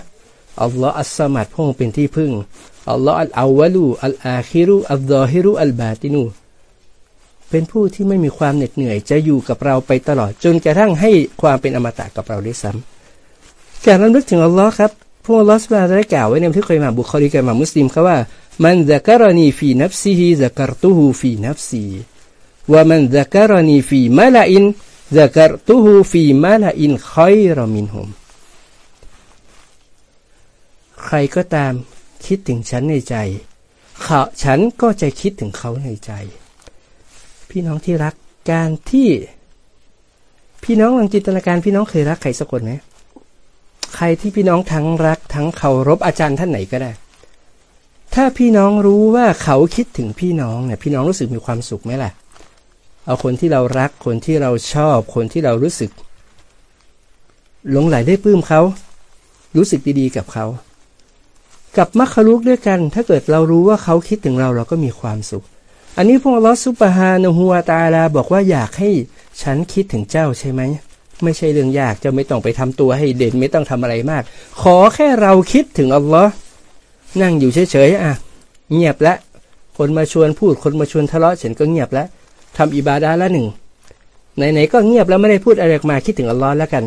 อัลลอฮ์อัสสมัดพระองค์เป็นที่พึ่งอัลลอฮ์อัลอาวลูอัลอาคิรุอัลดอฮิรุอัลบาตินู เป็นผู้ที่ไม่มีความเหน็ดเหนื่อย จะอยู่กับเราไปตลอด จนกระทั่งให้ความเป็นอมตะกับเราด้วยซ้ำการรำลึกถึงอัลลอฮ์ครับพวกอัลลอฮ์สุบานได้กล่าวไว้ในที่เคยมาบุคคลีกับมามุสลิมเขาว่า มันจะกรณีฟีนับซีฮีจะกรตุฮูฟีนับซีว่ามันจะกรณีฟีมาลาอินจะกรตุฮูฟีมาลาอินคอยรมินฮุมใครก็ตามคิดถึงฉันในใจเขาฉันก็จะคิดถึงเขาในใจ พี่น้องที่รักการที่ พี่น้องลองจินตนาการพี่น้องเคยรักใครสักคนไหมใครที่พี่น้องทั้งรักทั้งเคารพอาจารย์ท่านไหนก็ได้ ถ้าพี่น้องรู้ว่าเขาคิดถึงพี่น้องเนี่ยพี่น้องรู้สึกมีความสุขไหมล่ะ เอาคนที่เรารักคนที่เราชอบ คนที่เรารู้สึกหลงไหลได้ปลื้มเขา รู้สึกดีๆกับเขา กับมัคคลุกด้วยกัน ถ้าเกิดเรารู้ว่าเขาคิดถึงเราเราก็มีความสุข อันนี้พวกลอสุบฮานะฮัวตาลาบอกว่าอยากให้ฉันคิดถึงเจ้าใช่ไหมไม่ใช่เรื่องยากเจ้าไม่ต้องไปทำตัวให้เด่นไม่ต้องทำอะไรมาก ขอแค่เราคิดถึงอัลลอฮ์นั่งอยู่เฉยๆอะ เงียบละ คนมาชวนพูดคนมาชวนทะเลาะฉันก็เงียบแล้วทำอิบาดาละหนึ่งไหนๆก็เงียบแล้วไม่ได้พูดอะไรมาคิดถึงอัลลอฮ์แล้วกัน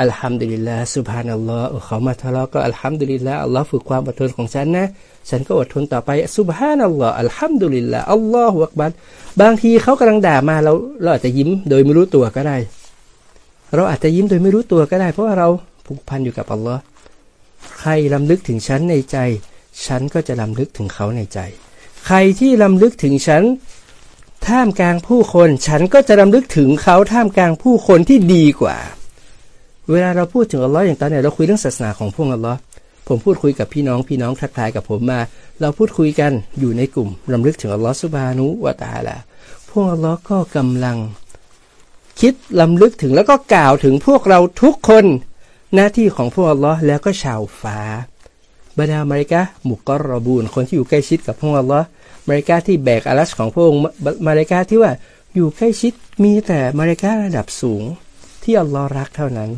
อัลฮัมดุลิลลาห์สุบฮานัลลอฮ์เขามาทะเลาะก็อัลฮัมดุลิลลาห์อัลลอฮ์ฝึกความอดทนของฉันนะฉันก็อดทนต่อไปสุบฮานัลลอฮ์อัลฮัมดุลิลลาห์อัลลอฮฺอักบัรบางทีเขากำลังด่ามาเราเราอาจจะยิ้มโดยไม่รู้ตัวก็ได้ เราอาจจะยิ้มโดยไม่รู้ตัวก็ได้ เพราะว่าเราผูกพันอยู่กับอัลลอฮ์ใครลำลึกถึงฉันในใจ ฉันก็จะลำลึกถึงเขาในใจ ใครที่ลำลึกถึงฉันท่ามกลางผู้คน ฉันก็จะรำลึกถึงเขาท่ามกลางผู้คนที่ดีกว่า เวลาเราพูดถึงอัลลอฮ์อย่างตอนนี้เราคุยเรื่องศาสนาของพวกอัลลอฮ์ผมพูดคุยกับพี่น้องพี่น้องทักทายกับผมมา เราพูดคุยกันอยู่ในกลุ่มรำลึกถึงอัลลอฮ์สุบานุวะตาละพวกอัลลอฮ์ก็กำลัง คิดลำลึกถึงแล้วก็กล่าวถึงพวกเราทุกคนหน้าที่ของพวกอัลลอฮ์แล้วก็ชาวฟ้าบรรดามาริกะมุกกรบูนคนที่อยู่ใกล้ชิดกับพวกอัลลอฮ์มาริกาที่แบกอาลัชของพระองค์มาริกาที่ว่าอยู่ใกล้ชิดมีแต่มาริการะดับสูง ที่อัลลอฮ์รักเท่านั้น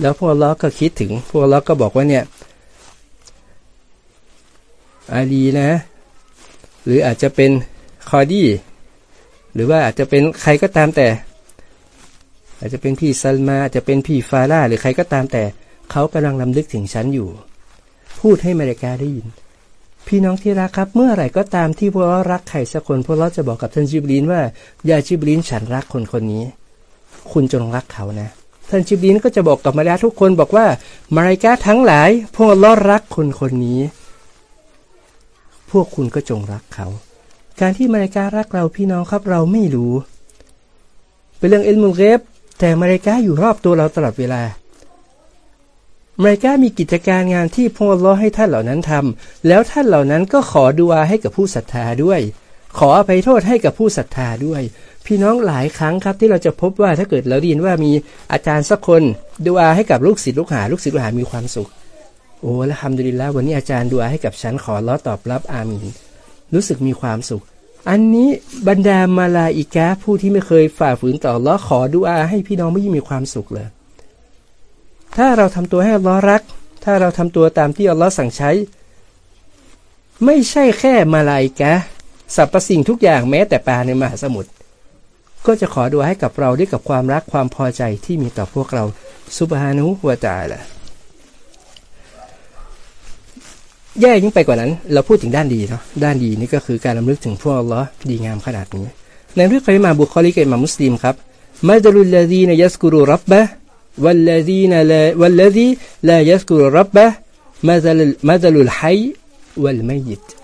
แล้วพวกอัลลอฮ์ก็คิดถึง พวกอัลลอฮ์ก็บอกว่าเนี่ยอาลีนะ หรืออาจจะเป็นคอดี้หรือว่าอาจจะเป็นใครก็ตามแต่ อาจจะเป็นพี่ซัลมาอาจจะเป็นพี่ฟาร่าหรือใครก็ตามแต่ เขากำลังลำลึกถึงฉันอยู่ พูดให้มาริกาได้ยิน พี่น้องที่รักครับ เมื่อไหร่ก็ตามที่พวกเรารักใครสักคน พวกเราจะบอกกับท่านจิบลินว่ายาจิบลินฉันรักคนคนนี้ คุณจงรักเขานะ ท่านจิบลินก็จะบอกกับมาริยาทุกคนบอกว่า มาริกาทั้งหลาย พวกเรารักคนคนนี้ พวกคุณก็จงรักเขา การที่มาริการักเราพี่น้องครับเราไม่รู้ เป็นเรื่องเอลมุลเกฟแต่มาริกาอยู่รอบตัวเราตลอดเวลามาริกามีกิจการงานที่พระอให้ท่านเหล่านั้นทำแล้วท่านเหล่านั้นก็ขอดุอาให้กับผู้ศรัทธาด้วย ขออภัยโทษให้กับผู้ศรัทธาด้วย พี่น้องหลายครั้งครับที่เราจะพบว่าถ้าเกิดเราได้ยินว่ามีอาจารย์สักคนดุอาให้กับลูกศิษย์ลูกหาลูกศิษย์ลูกหามีความสุข โอ้แล้วทำดีแล้ววันนี้อาจารย์ดุอาให้กับฉันขอร้อตอบรับอามีนรู้สึกมีความสุข อันนี้บรรดามาลาอิกะผู้ที่ไม่เคยฝ่าฝืนต่อล้อขอดุอาให้พี่น้องไม่ยิ่งมีความสุขเลย ถ้าเราทำตัวให้ลลอรัก ถ้าเราทำตัวตามที่อัลลอฮ์สั่งใช้ ไม่ใช่แค่มาลายกะสรรพสิ่งทุกอย่างแม้แต่ปลาในมหาสมุทร ก็จะขอดูให้กับเราด้วยกับความรักความพอใจที่มีต่อพวกเราซุบฮานุวาตาละแย่ยิ่งไปกว่านั้น เราพูดถึงด้านดีเนาะด้านดีนี่ก็คือการลำลึกถึงพวกอัลลอฮ์ดีงามขนาดนี้ ในเรื่องการมาบุคลิกมามุสลิมครับมาดลุลลาดีนยัสกุรุรับบะวัลลาดีนลาวัลลาดีลายัสกุรุรับบะมาดลุลมาดลุลไฮวัลไมยิต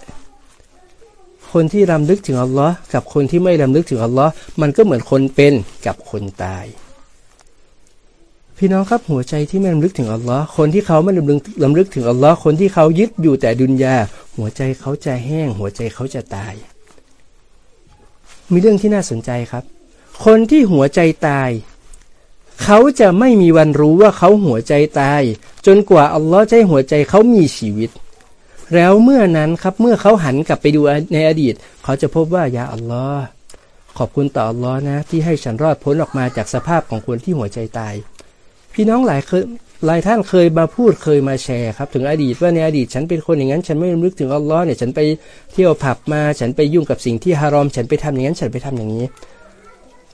คนที่รำลึกถึงอัลลอฮ์กับคนที่ไม่รำลึกถึงอัลลอฮ์มันก็เหมือนคนเป็นกับคนตาย พี่น้องครับหัวใจที่ไม่รำลึกถึงอัลลอฮ์คนที่เขาไม่รำลึกรำลึกถึงอัลลอฮ์คนที่เขายึดอยู่แต่ดุนยาหัวใจเขาจะแห้ง หัวใจเขาจะตาย มีเรื่องที่น่าสนใจครับ คนที่หัวใจตาย เขาจะไม่มีวันรู้ว่าเขาหัวใจตาย จนกว่าอัลลอฮ์จะให้หัวใจเขามีชีวิต แล้วเมื่อนั้นครับเมื่อเขาหันกลับไปดูในอดีต เขาจะพบว่ายาอัลลอฮ์ขอบคุณต่ออัลลอฮ์นะ ที่ให้ฉันรอดพ้นออกมาจากสภาพของคนที่หัวใจตาย พี่น้องหลายเคยหลายท่านเคยมาพูดเคยมาแชร์ครับ ถึงอดีตว่าในอดีตฉันเป็นคนอย่างนั้น ฉันไม่รึกถึงอัลลอฮ์เนี่ยฉันไปเที่ยวผับมา ฉันไปยุ่งกับสิ่งที่ฮารอม ฉันไปทำอย่างนั้นฉันไปทำอย่างนี้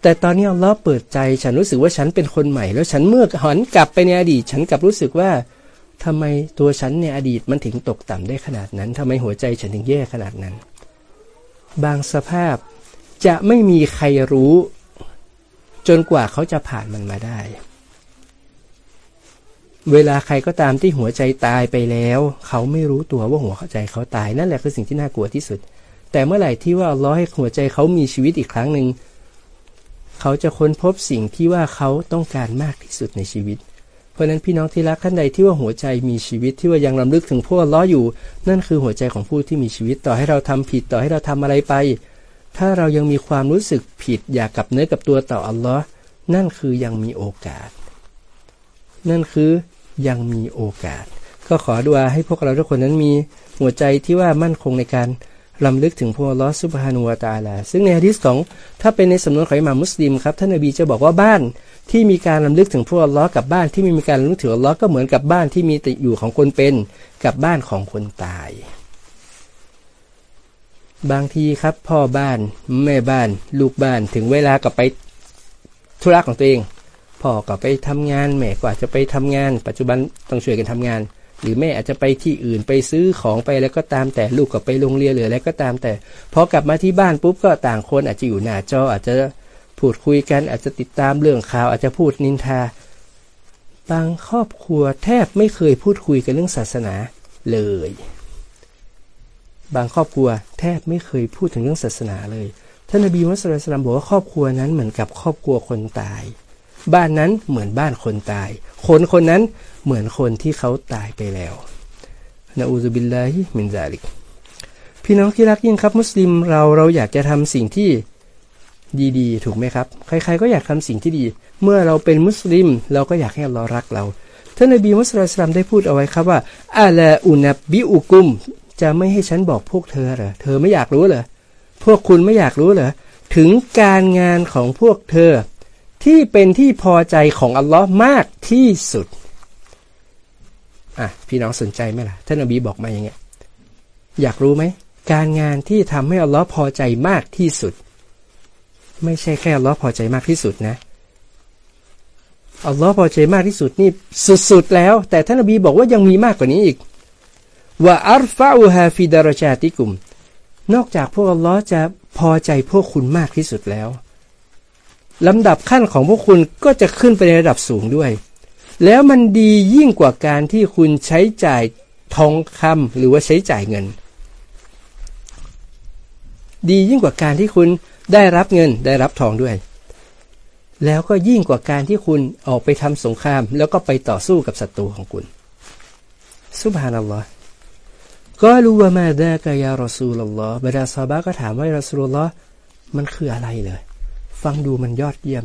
แต่ตอนนี้อัลลอฮ์เปิดใจ ฉันรู้สึกว่าฉันเป็นคนใหม่ แล้วฉันเมื่อหันกลับไปในอดีต ฉันกลับรู้สึกว่า ทำไมตัวฉันในอดีตมันถึงตกต่ำได้ขนาดนั้นทำไมหัวใจฉันถึงแย่ขนาดนั้น บางสภาพจะไม่มีใครรู้ จนกว่าเขาจะผ่านมันมาได้ เวลาใครก็ตามที่หัวใจตายไปแล้ว เขาไม่รู้ตัวว่าหัวใจเขาตายนั่นแหละคือสิ่งที่น่ากลัวที่สุด แต่เมื่อไหร่ที่ว่าอัลลอฮ์ให้หัวใจเขามีชีวิตอีกครั้งหนึ่งเขาจะค้นพบสิ่งที่ว่าเขาต้องการมากที่สุดในชีวิต ราะนั้นพี่น้องที่รักท่านใดที่ว่าหัวใจมีชีวิตที่ว่ายังลำลึกถึงพวกล้ออยู่ นั่นคือหัวใจของผู้ที่มีชีวิตต่อให้เราทำผิดต่อให้เราทำอะไรไป ถ้าเรายังมีความรู้สึกผิดอยากกับเนื้อกับตัวต่ออัลลอฮ์นั่นคือยังมีโอกาส นั่นคือยังมีโอกาส ก็ขอดุอาให้พวกเราทุกคนนั้นมีหัวใจที่ว่ามั่นคงในการ ลำลึกถึงพระลอสุบฮานุวาตาลา ซึ่งในฮะดิษของถ้าเป็นในสำนวนของอิหม่ามมุสลิมครับท่านนบีจะบอกว่าบ้านที่มีการลำลึกถึงพระลอกับบ้านที่ไม่มีการลำลึกถึงอัลลอฮ์ก็เหมือนกับบ้านที่มีติอยู่ของคนเป็นกับบ้านของคนตาย บางทีครับพ่อบ้านแม่บ้าน ลูกบ้านถึงเวลาก็ไปธุระของตัวเองพ่อก็ไปทำงานแม่ก็อาจจะไปทำงาน ปัจจุบันต้องช่วยกันทำงาน หรือแม่อาจจะไปที่อื่นไปซื้อของไปแล้วก็ตามแต่ลูกก็ไปโรงเรียนหรืออะไรก็ตามแต่พอกลับมาที่บ้านปุ๊บก็ต่างคนอาจจะอยู่หน้าจออาจจะพูดคุยกัน อาจจะติดตามเรื่องข่าว อาจจะพูดนินทา บางครอบครัวแทบไม่เคยพูดคุยกันเรื่องศาสนาเลย บางครอบครัวแทบไม่เคยพูดถึงเรื่องศาสนาเลยท่านนบีมุสลิมบอกว่าครอบครัวนั้นเหมือนกับครอบครัวคนตาย บ้านนั้นเหมือนบ้านคนตาย คนคนนั้นเหมือนคนที่เขาตายไปแล้วنعوذ بالله من ذلك พี่น้องที่รักยิ่งครับ มุสลิมเราเราอยากจะทำสิ่งที่ดีๆ ถูกไหมครับ ใครๆก็อยากทำสิ่งที่ดี เมื่อเราเป็นมุสลิม เราก็อยากให้เรารักเราท่านนบีมุสลิมได้พูดเอาไว้ครับว่า ألا أنبئكم จะไม่ให้ฉันบอกพวกเธอเหรอเธอไม่อยากรู้เหรอพวกคุณไม่อยากรู้เหรอถึงการงานของพวกเธอ ที่เป็นที่พอใจของอัลลอฮ์มากที่สุด อะ พี่น้องสนใจไหมล่ะ ท่านอบีบอกมาอย่างเงี้ย อยากรู้ไหม การงานที่ทำให้อัลลอฮ์พอใจมากที่สุด ไม่ใช่แค่อัลลอฮ์พอใจมากที่สุดนะ อัลลอฮ์พอใจมากที่สุดนี่สุดๆแล้ว แต่ท่านอบีบอกว่ายังมีมากกว่านี้อีกว่าอัลฟาอูฮาฟิดารชาติกุม นอกจากพวกอัลลอฮ์จะพอใจพวกคุณมากที่สุดแล้ว ลำดับขั้นของพวกคุณก็จะขึ้นไปในระดับสูงด้วย แล้วมันดียิ่งกว่าการที่คุณใช้จ่ายทองคำหรือว่าใช้จ่ายเงิน ดียิ่งกว่าการที่คุณได้รับเงินได้รับทองด้วย แล้วก็ยิ่งกว่าการที่คุณออกไปทำสงคราม แล้วก็ไปต่อสู้กับศัตรูของคุณสุบฮานัลลอฮ์ก็รู้ว่ามาดากายารอซูลลอฮ์บรรดาซาบะก็ถามว่ารอซูลลอฮ์มันคืออะไรเลย ฟังดูมันยอดเยี่ยม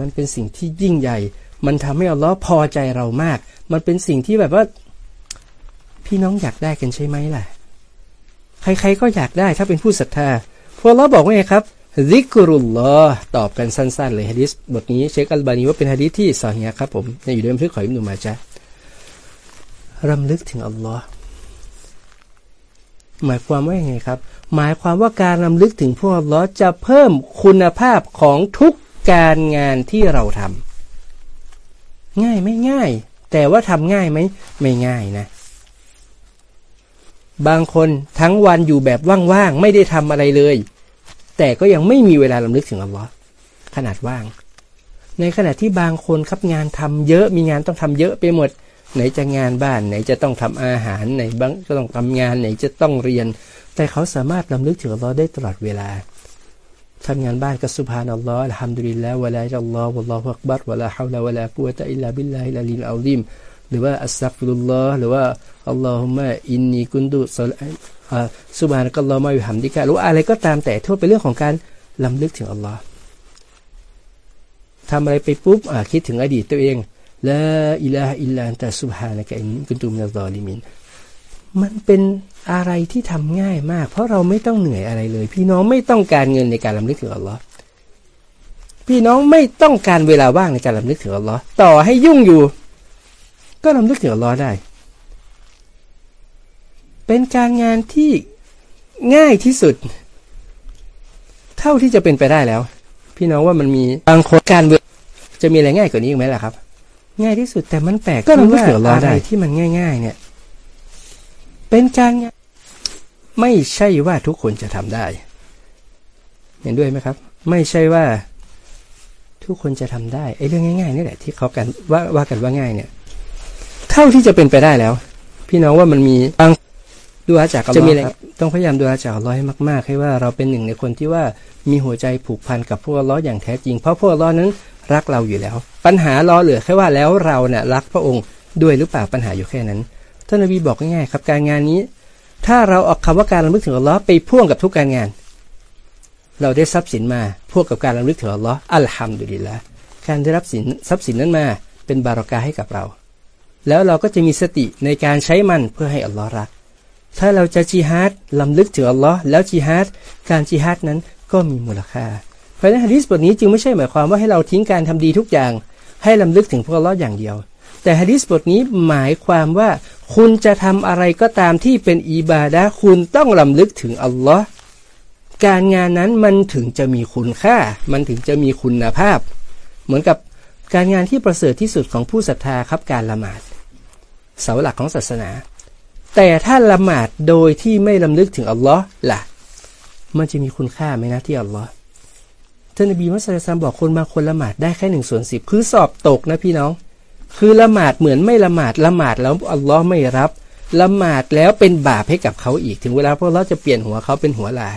มันเป็นสิ่งที่ยิ่งใหญ่ มันทำให้อัลลอฮ์พอใจเรามาก มันเป็นสิ่งที่แบบว่า พี่น้องอยากได้กันใช่ไหมล่ะ ใครๆก็อยากได้ถ้าเป็นผู้ศรัทธาพวกเราบอกว่าไงครับซิกรุลลอฮ์ตอบกันสั้นๆเลยฮะดิษบทนี้เชคอัลบานีว่าเป็นฮะดิษที่สอฮีครับผมในอยู่ในบันทึกของอิบนุมาจ้ารำลึกถึงอัลลอฮ์ หมายความว่ายังไงครับ หมายความว่าการนำลึกถึงพวกลลอจะเพิ่มคุณภาพของทุกการงานที่เราทำง่ายไม่ง่าย แต่ว่าทำง่ายไหมไม่ง่ายนะ บางคนทั้งวันอยู่แบบว่างๆไม่ได้ทำอะไรเลย แต่ก็ยังไม่มีเวลารำลึกถึงอัลลอฮ์ขนาดว่าง ในขณะที่บางคนครับงานทำเยอะมีงานต้องทำเยอะไปหมด ไหนจะงานบ้าน ไหนจะต้องทำอาหารไหนบางก็ต้องทำงานไหนจะต้องเรียน แต่เขาสามารถรำลึกถึงอัลลอฮ์ได้ตลอดเวลาทำงานบ้านก็ سبحان الله الحمد لله ولا إله إلا الله والله أكبر ولا حول ولا قوة إلا بالله العلي العظيمหรือว่าอัสซัฟุลลอฮ์หรือว่าอัลลอฮุมะอินนีกุนดุสุบฮานะกัลลอฮ์มาอยู่หัมดิกะหรืออะไรก็ตามแต่ทั่วเป็นเรื่องของการลำลึกถึงอัลลอฮ์ทำอะไรไปปุ๊บคิดถึงอดีตตัวเอง ลาอิลาฮอิลลันตะสุบฮานะกะอินกุนตุมินัลอลิมินมันเป็นอะไรที่ทำง่ายมาก เพราะเราไม่ต้องเหนื่อยอะไรเลย พี่น้องไม่ต้องการเงินในการลำลึกถึงอัลลอฮ์พี่น้องไม่ต้องการเวลาว่างในการลำลึกถึงอัลลอฮ์ต่อให้ยุ่งอยู่ ก็ลำลึกถึงอัลลอฮ์ได้ เป็นการงานที่ง่ายที่สุด เท่าที่จะเป็นไปได้แล้ว พี่น้องว่ามันมีบางคนการจะมีอะไรง่ายกว่านี้อีกไหมล่ะครับ ง่ายที่สุดแต่มันแปลกก็ว่าอะไรที่มันง่าย ๆ เนี่ย เป็นการไม่ใช่ว่าทุกคนจะทำได้ เห็นด้วยไหมครับ ไม่ใช่ว่าทุกคนจะทำได้ไอ้เรื่องง่ายๆนี่แหละที่เขากันว่าว่ากันว่าง่ายเนี่ย เท่าที่จะเป็นไปได้แล้ว พี่น้องว่ามันมีบางดูอาจากจะมีอะไรต้องพยายามดูอาจากร้อยมาก ๆ ให้ว่าเราเป็นหนึ่งในคนที่ว่ามีหัวใจผูกพันกับพวกล้ออย่างแท้จริง เพราะพวกล้อนั้น รักเราอยู่แล้ว ปัญหารอเหลือแค่ว่าแล้วเราเนี่ยรักพระองค์ด้วยหรือเปล่าปัญหาอยู่แค่นั้นท่านนบีบอกง่ายๆครับการงานนี้ ถ้าเราเอาคำว่าการรำลึกถึงอัลลอฮ์ไปพ่วงกับทุกการงาน เราได้ทรัพย์สินมาพ่วงกับการรำลึกถึงอัลลอฮ์อัลฮัมดุลิลละการได้รับสินทรัพย์สินนั้นมาเป็นบารอกาให้กับเรา แล้วเราก็จะมีสติในการใช้มันเพื่อให้อัลลอฮ์รัก ถ้าเราจะจิฮาดลำลึกถึงอัลลอฮ์แล้วจิฮาดการจิฮาดนั้นก็มีมูลค่า ราะฉะนั้นฮะดิษบทนี้จึงไม่ใช่หมายความว่าให้เราทิ้งการทำดีทุกอย่าง ให้ลำลึกถึงพวกลอฮ์อย่างเดียว แต่ฮะดิษบทนี้หมายความว่า คุณจะทำอะไรก็ตามที่เป็นอิบาดะคุณต้องลำลึกถึงอัลลอฮ์การงานนั้นมันถึงจะมีคุณค่า มันถึงจะมีคุณภาพ เหมือนกับการงานที่ประเสริฐที่สุดของผู้ศรัทธาครับการละหมาด เสาหลักของศาสนา แต่ถ้าละหมาดโดยที่ไม่ลำลึกถึงอัลลอฮ์ล่ะ มันจะมีคุณค่าไหมนะที่อัลลอฮ์ ท่านนบีมุสลิมบอกคนบางคนละหมาดได้แค่หนึ่งส่วนสิบคือสอบตกนะพี่น้อง คือละหมาดเหมือนไม่ละหมาดละหมาดแล้วอัลลอฮ์ไม่รับ ละหมาดแล้วเป็นบาปให้กับเขาอีก ถึงเวลาพวกเราจะเปลี่ยนหัวเขาเป็นหัวลา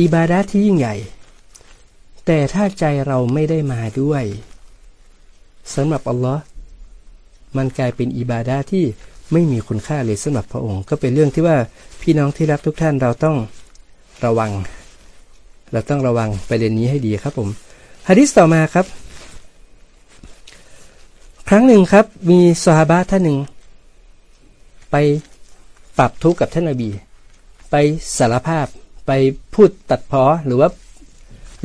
อิบาดะที่ยิ่งใหญ่ แต่ถ้าใจเราไม่ได้มาด้วยสำหรับอัลลอฮ์มันกลายเป็นอิบาดะที่ ไม่มีคุณค่าเลยสำหรับพระองค์ ก็เป็นเรื่องที่ว่าพี่น้องที่รักทุกท่านเราต้องระวัง เราต้องระวังประเด็นนี้ให้ดีครับผมฮะดิษต่อมาครับ ครั้งหนึ่งครับ มีสฮาบะท่านหนึ่ง ไปปรับทุกข์กับท่านนบี ไปสารภาพ ไปพูดตัดพ้อหรือว่า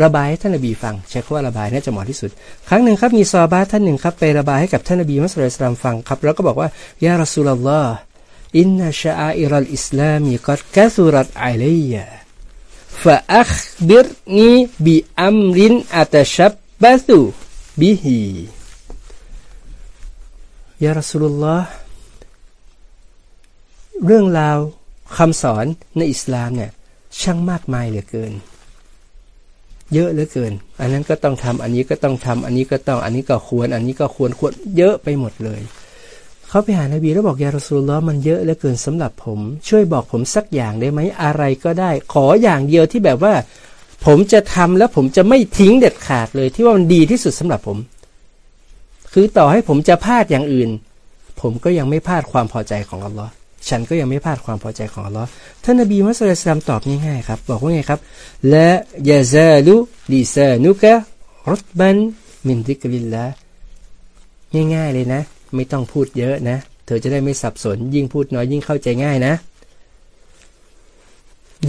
ระบายให้ท่านนบีฟังใช้คำว่าระบายน่าจะเหมาะที่สุด ครั้งหนึ่งครับมีซอบาท่านหนึ่งครับไประบายให้กับท่านนบีมุสลิมฟังครับแล้วก็บอกว่ายารสุลลอฮ์อินนัชอาอิรัลอิสลามีกัดกะซุรัตอัลัยฟะอัคบิรนีบิอัมรินอัตชับบะซุบิฮียารสุลลอฮ์เรื่องราวคำสอนในอิสลามเนี่ยช่างมากมายเหลือเกิน เยอะเหลือเกิน อันนั้นก็ต้องทำอันนี้ก็ต้องทำอันนี้ก็ต้อง อันนี้ก็ควร อันนี้ก็ควรควรเยอะไปหมดเลย เขาไปหานบีแล้วบอกยารสูลล้อมันเยอะเหลือเกินสำหรับผม ช่วยบอกผมสักอย่างได้ไหมอะไรก็ได้ ขออย่างเดียวที่แบบว่า ผมจะทำแล้วผมจะไม่ทิ้งเด็ดขาดเลยที่ว่ามันดีที่สุดสำหรับผม คือต่อให้ผมจะพลาดอย่างอื่น ผมก็ยังไม่พลาดความพอใจของอัลลอฮ์ ฉันก็ยังไม่พลาดความพอใจของอัลลอฮ์ท่านนบีมุสลิมตอบง่ายๆครับ บอกว่าไงครับละยาซาลุลิซานุกะรตบันมินดิกลิลละง่ายๆเลยนะ ไม่ต้องพูดเยอะนะ เธอจะได้ไม่สับสน ยิ่งพูดน้อยยิ่งเข้าใจง่ายนะ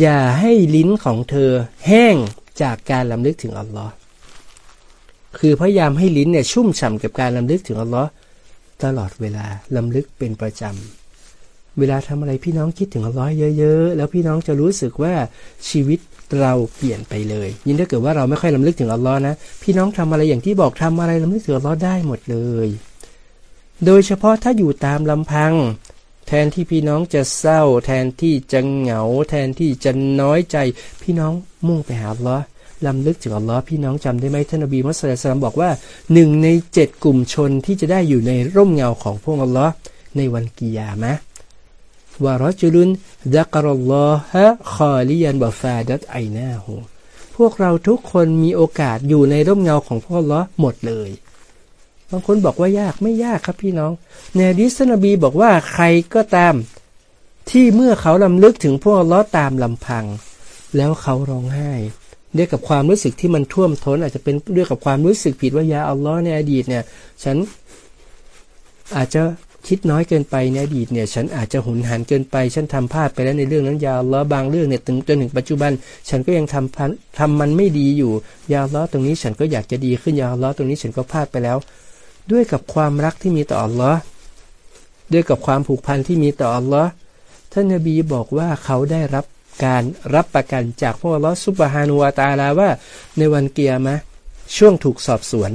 อย่าให้ลิ้นของเธอแห้งจากการลำลึกถึงอัลลอฮ์คือพยายามให้ลิ้นเนี่ยชุ่มฉ่ำกับการลำลึกถึงอัลลอฮ์ตลอดเวลาลำลึกเป็นประจำ เวลาทำอะไรพี่น้องคิดถึงอัลลอฮ์เยอะ ๆ แล้วพี่น้องจะรู้สึกว่าชีวิตเราเปลี่ยนไปเลย ยิ่งถ้าเกิดว่าเราไม่ค่อยลำลึกถึงอัลลอฮ์นะ พี่น้องทำอะไรอย่างที่บอกทำอะไรลำลึกถึงอัลลอฮ์ได้หมดเลย โดยเฉพาะถ้าอยู่ตามลำพัง แทนที่พี่น้องจะเศร้า แทนที่จะเหงา แทนที่จะน้อยใจ พี่น้องมุ่งไปหาอัลลอฮ์ลำลึกถึงอัลลอฮ์พี่น้องจำได้ไหมท่านนบีมุสลิมบอกว่าหนึ่งในเจ็ดกลุ่มชนที่จะได้อยู่ในร่มเงาของพวกอัลลอฮ์ในวันกิยามะ วารจุลุนดักรลลอฮะคอลิยันบฟาดัตไอนาหูพวกเราทุกคนมีโอกาสอยู่ในร่มเงาของพ่อล้อหมดเลย บางคนบอกว่ายากไม่ยากครับพี่น้อง ในดิสนบีบอกว่าใครก็ตาม ที่เมื่อเขาลำลึกถึงพวกล้อตามลำพัง แล้วเขาร้องไห้ด้วยกับความรู้สึกที่มันท่วมท้น อาจจะเป็นด้วยกับความรู้สึกผิดว่ายาอัลลอฮ์ในอดีตเนี่ย ฉันอาจจะ คิดน้อยเกินไปในอดีตเนี่ยฉันอาจจะหุนหันเกินไป ฉันทำพลาดไปแล้วในเรื่องนั้นยาล้อบางเรื่องเนี่ยถึงจนถึงปัจจุบัน ฉันก็ยังทำทำมันไม่ดีอยู่ ยาล้อตรงนี้ฉันก็อยากจะดีขึ้นยาล้อตรงนี้ฉันก็พลาดไปแล้ว ด้วยกับความรักที่มีต่ออัลลอฮ์ด้วยกับความผูกพันที่มีต่ออัลลอฮ์ท่านนบีบอกว่าเขาได้รับการรับประกันจากพระอัลลอฮ์ซุบฮานุวาตาลาว่า ในวันเกียร์มะช่วงถูกสอบสวน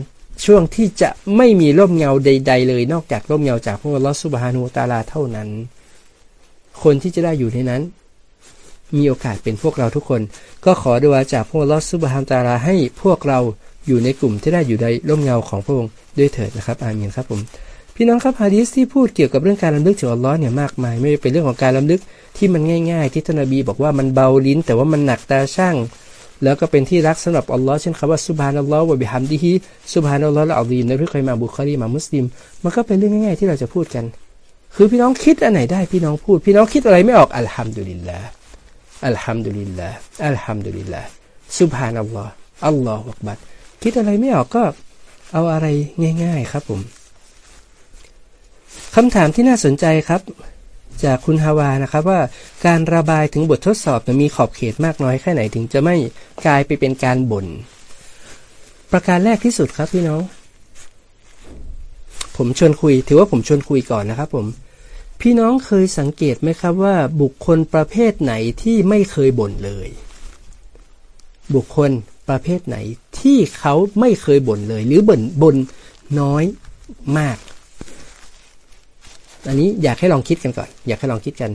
ช่วงที่จะไม่มีร่มเงาใด ๆ เลย นอกจากร่มเงาจากพระองค์ลอสุบฮานูตาลาเท่านั้น คนที่จะได้อยู่ในนั้น มีโอกาสเป็นพวกเราทุกคน ก็ขอดวาจากพระองค์ลอสุบฮานตาลาให้พวกเราอยู่ในกลุ่มที่ได้อยู่ในร่มเงาของพระองค์ด้วยเถิดนะครับ อาเมีนครับผมพี่น้องครับฮะดีสที่พูดเกี่ยวกับเรื่องการลำลึกถึงอัลลอฮ์เนี่ยมากมาย ไม่เป็นเรื่องของการลำลึกที่มันง่าย ๆ ที่ท่านนบีบอกว่ามันเบาลิ้น แต่ว่ามันหนักตาชั่ง แล้วก็เป็นที่รักสำหรับอัลลอฮ์เช่นคำว่าสุบฮานัลลอฮ์วะบิฮัมดิฮิสุบฮานัลลอฮ์ละอัลลีมในที่เคยมาบุคคลีมามุสลิม มันก็เป็นเรื่องง่ายๆที่เราจะพูดกัน คือพี่น้องคิดอันไหนได้พี่น้องพูด พี่น้องคิดอะไรไม่ออกالحمد لله الحمد لله الحمد لله سبحان الله الله أكبر คิดอะไรไม่ออกก็เอาอะไรง่าย ๆ ครับผมคำถามที่น่าสนใจครับ จากคุณฮาวานะครับว่าการระบายถึงบททดสอบมีขอบเขตมากน้อยแค่ไหนถึงจะไม่กลายไปเป็นการบ่นประการแรกที่สุดครับพี่น้อง ผมชวนคุย ถือว่าผมชวนคุยก่อนนะครับ ผม พี่น้องเคยสังเกตไหมครับว่า บุคคลประเภทไหนที่ไม่เคยบ่นเลย บุคคลประเภทไหนที่เขาไม่เคยบ่นเลย หรือบ่นบ่นน้อยมาก อันนี้อยากให้ลองคิดกันก่อน อยากให้ลองคิดกัน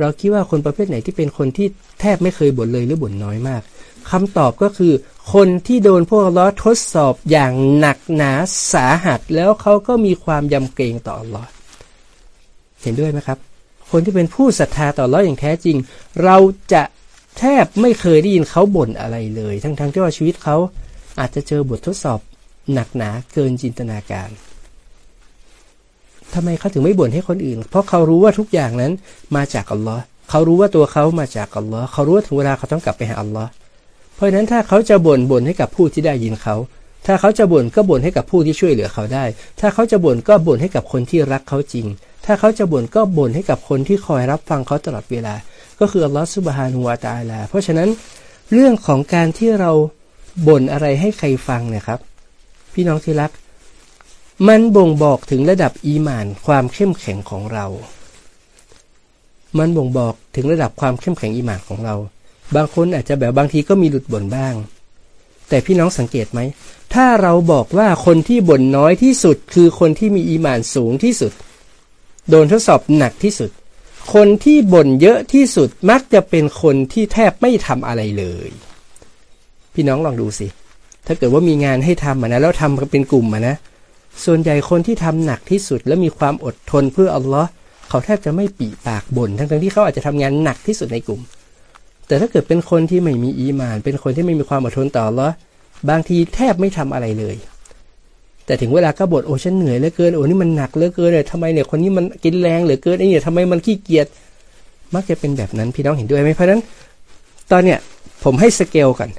เราคิดว่าคนประเภทไหนที่เป็นคนที่แทบไม่เคยบ่นเลยหรือบ่นน้อยมากคำตอบก็คือ คนที่โดนพวกล้อทดสอบอย่างหนักหนาสาหัส แล้วเขาก็มีความยำเกรงต่อลอเห็นด้วยไหมครับ คนที่เป็นผู้ศรัทธาต่อลออย่างแท้จริง เราจะแทบไม่เคยได้ยินเขาบ่นอะไรเลย ทั้งๆทที่ว่าชีวิตเขาอาจจะเจอบททดสอบหนักหนาเกินจินตนาการ ทำไมเขาถึงไม่บ่นให้คนอื่น เพราะเขารู้ว่าทุกอย่างนั้นมาจากอัลลอฮ์เขารู้ว่าตัวเขามาจากอัลลอฮ์เขารู้ว่าถึงเวลาเขาต้องกลับไปหาอัลลอฮ์เพราะฉะนั้นถ้าเขาจะบ่นบ่นให้กับผู้ที่ได้ยินเขา ถ้าเขาจะบ่นก็บ่นให้กับผู้ที่ช่วยเหลือเขาได้ ถ้าเขาจะบ่นก็บ่นให้กับคนที่รักเขาจริง ถ้าเขาจะบ่นก็บ่นให้กับคนที่คอยรับฟังเขาตลอดเวลา ก็คืออัลลอฮ์สุบฮานุวาตาลา เพราะฉะนั้นเรื่องของการที่เราบ่นอะไรให้ใครฟังเนี่ยครับ พี่น้องที่รัก มันบ่งบอกถึงระดับอีมานความเข้มแข็งของเรา มันบ่งบอกถึงระดับความเข้มแข็งอีมานของเรา บางคนอาจจะแบบบางทีก็มีหลุดบ่นบ้าง แต่พี่น้องสังเกตไหม ถ้าเราบอกว่าคนที่บ่นน้อยที่สุด คือคนที่มีอีมานสูงที่สุด โดนทดสอบหนักที่สุด คนที่บ่นเยอะที่สุดมักจะเป็นคนที่แทบไม่ทำอะไรเลย พี่น้องลองดูสิ ถ้าเกิดว่ามีงานให้ทำนะแล้วทำเป็นกลุ่มนะ ส่วนใหญ่คนที่ทำหนักที่สุดและมีความอดทนเพื่ออัลลอฮ์เขาแทบจะไม่ปีปากบน่นทั้งๆที่เขาอาจจะทำงานหนักที่สุดในกลุ่ม แต่ถ้าเกิดเป็นคนที่ไม่มีอีมาน เป็นคนที่ไม่มีความอดทนต่ออัละบางทีแทบไม่ทำอะไรเลย แต่ถึงเวลาก็บ่นโอ้ฉันเหนื่อยเหลือเกินโอ้นี่มันหนักเหลือเกินเลยทำไมเนี่ยคนนี้มันกินแรงเหลือเกินไอ้เนี่ยทำไมมันขี้เกียจมักจะเป็นแบบนั้นพี่น้องเห็นด้วยไหมเพราะนั้น ตอนเนี้ยผมให้สเกลกัน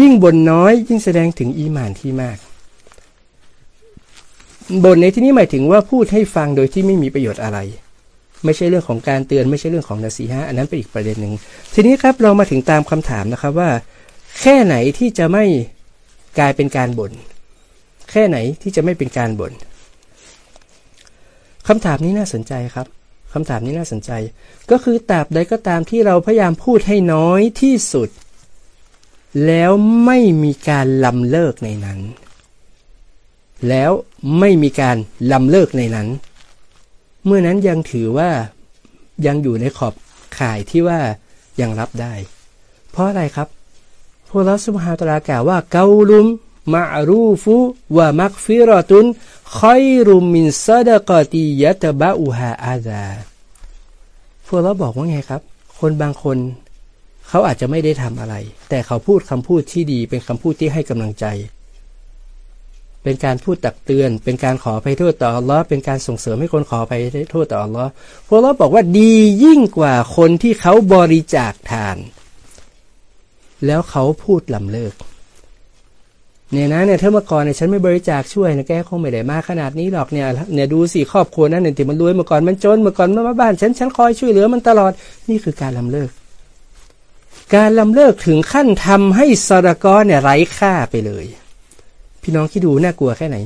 ยิ่งบ่นน้อยยิ่งแสดงถึงอีมานที่มาก บ่นในที่นี้หมายถึงว่าพูดให้ฟังโดยที่ไม่มีประโยชน์อะไร ไม่ใช่เรื่องของการเตือนไม่ใช่เรื่องของนาซีฮะอันนั้นเป็นอีกประเด็นหนึ่งทีนี้ครับเรามาถึงตามคำถามนะครับว่า แค่ไหนที่จะไม่กลายเป็นการบน่นแค่ไหนที่จะไม่เป็นการบน่นคำถามนี้น่าสนใจครับคำถามนี้น่าสนใจ ก็คือตราบใดก็ตามที่เราพยายามพูดให้น้อยที่สุด แล้วไม่มีการลำเลิกในนั้น แล้วไม่มีการลำเลิกในนั้น เมื่อนั้นยังถือว่ายังอยู่ในขอบข่ายที่ว่ายังรับได้ เพราะอะไรครับพระลอสุภาตรากล่าวว่าเกาลุมมารูฟุวะมักฟิรตุนคอยรุมมินซาดกอตียะตบะอูฮาอาซาพวกเราบอกว่าไงครับ คนบางคนเขาอาจจะไม่ได้ทำอะไร แต่เขาพูดคำพูดที่ดีเป็นคำพูดที่ให้กำลังใจ เป็นการพูดตักเตือน เป็นการขอไปโทษต่ออัลลอฮ์เป็นการส่งเสริมให้คนขอไปโทษต่ออัลลอฮ์พวกเราบอกว่าดียิ่งกว่าคนที่เขาบริจาคทาน แล้วเขาพูดลำเลิกเนี่ยนะเนี่ยถ้าเมื่อก่อนเนี่ยฉันไม่บริจาคช่วยนะแกคงไม่ได้มากขนาดนี้หรอกเนี่ยเนี่ยดูสิครอบครัวนั้นเนี่ยที่มันรวยเมื่อก่อนมันจนเมื่อก่อนมาบ้านฉันฉันคอยช่วยเหลือมันตลอดนี่คือการลำเลิก การลำเลิกถึงขั้นทำให้สารกรเนี่ยไร้ค่าไปเลย พี่น้องคิดดูน่ากลัวแค่ไหน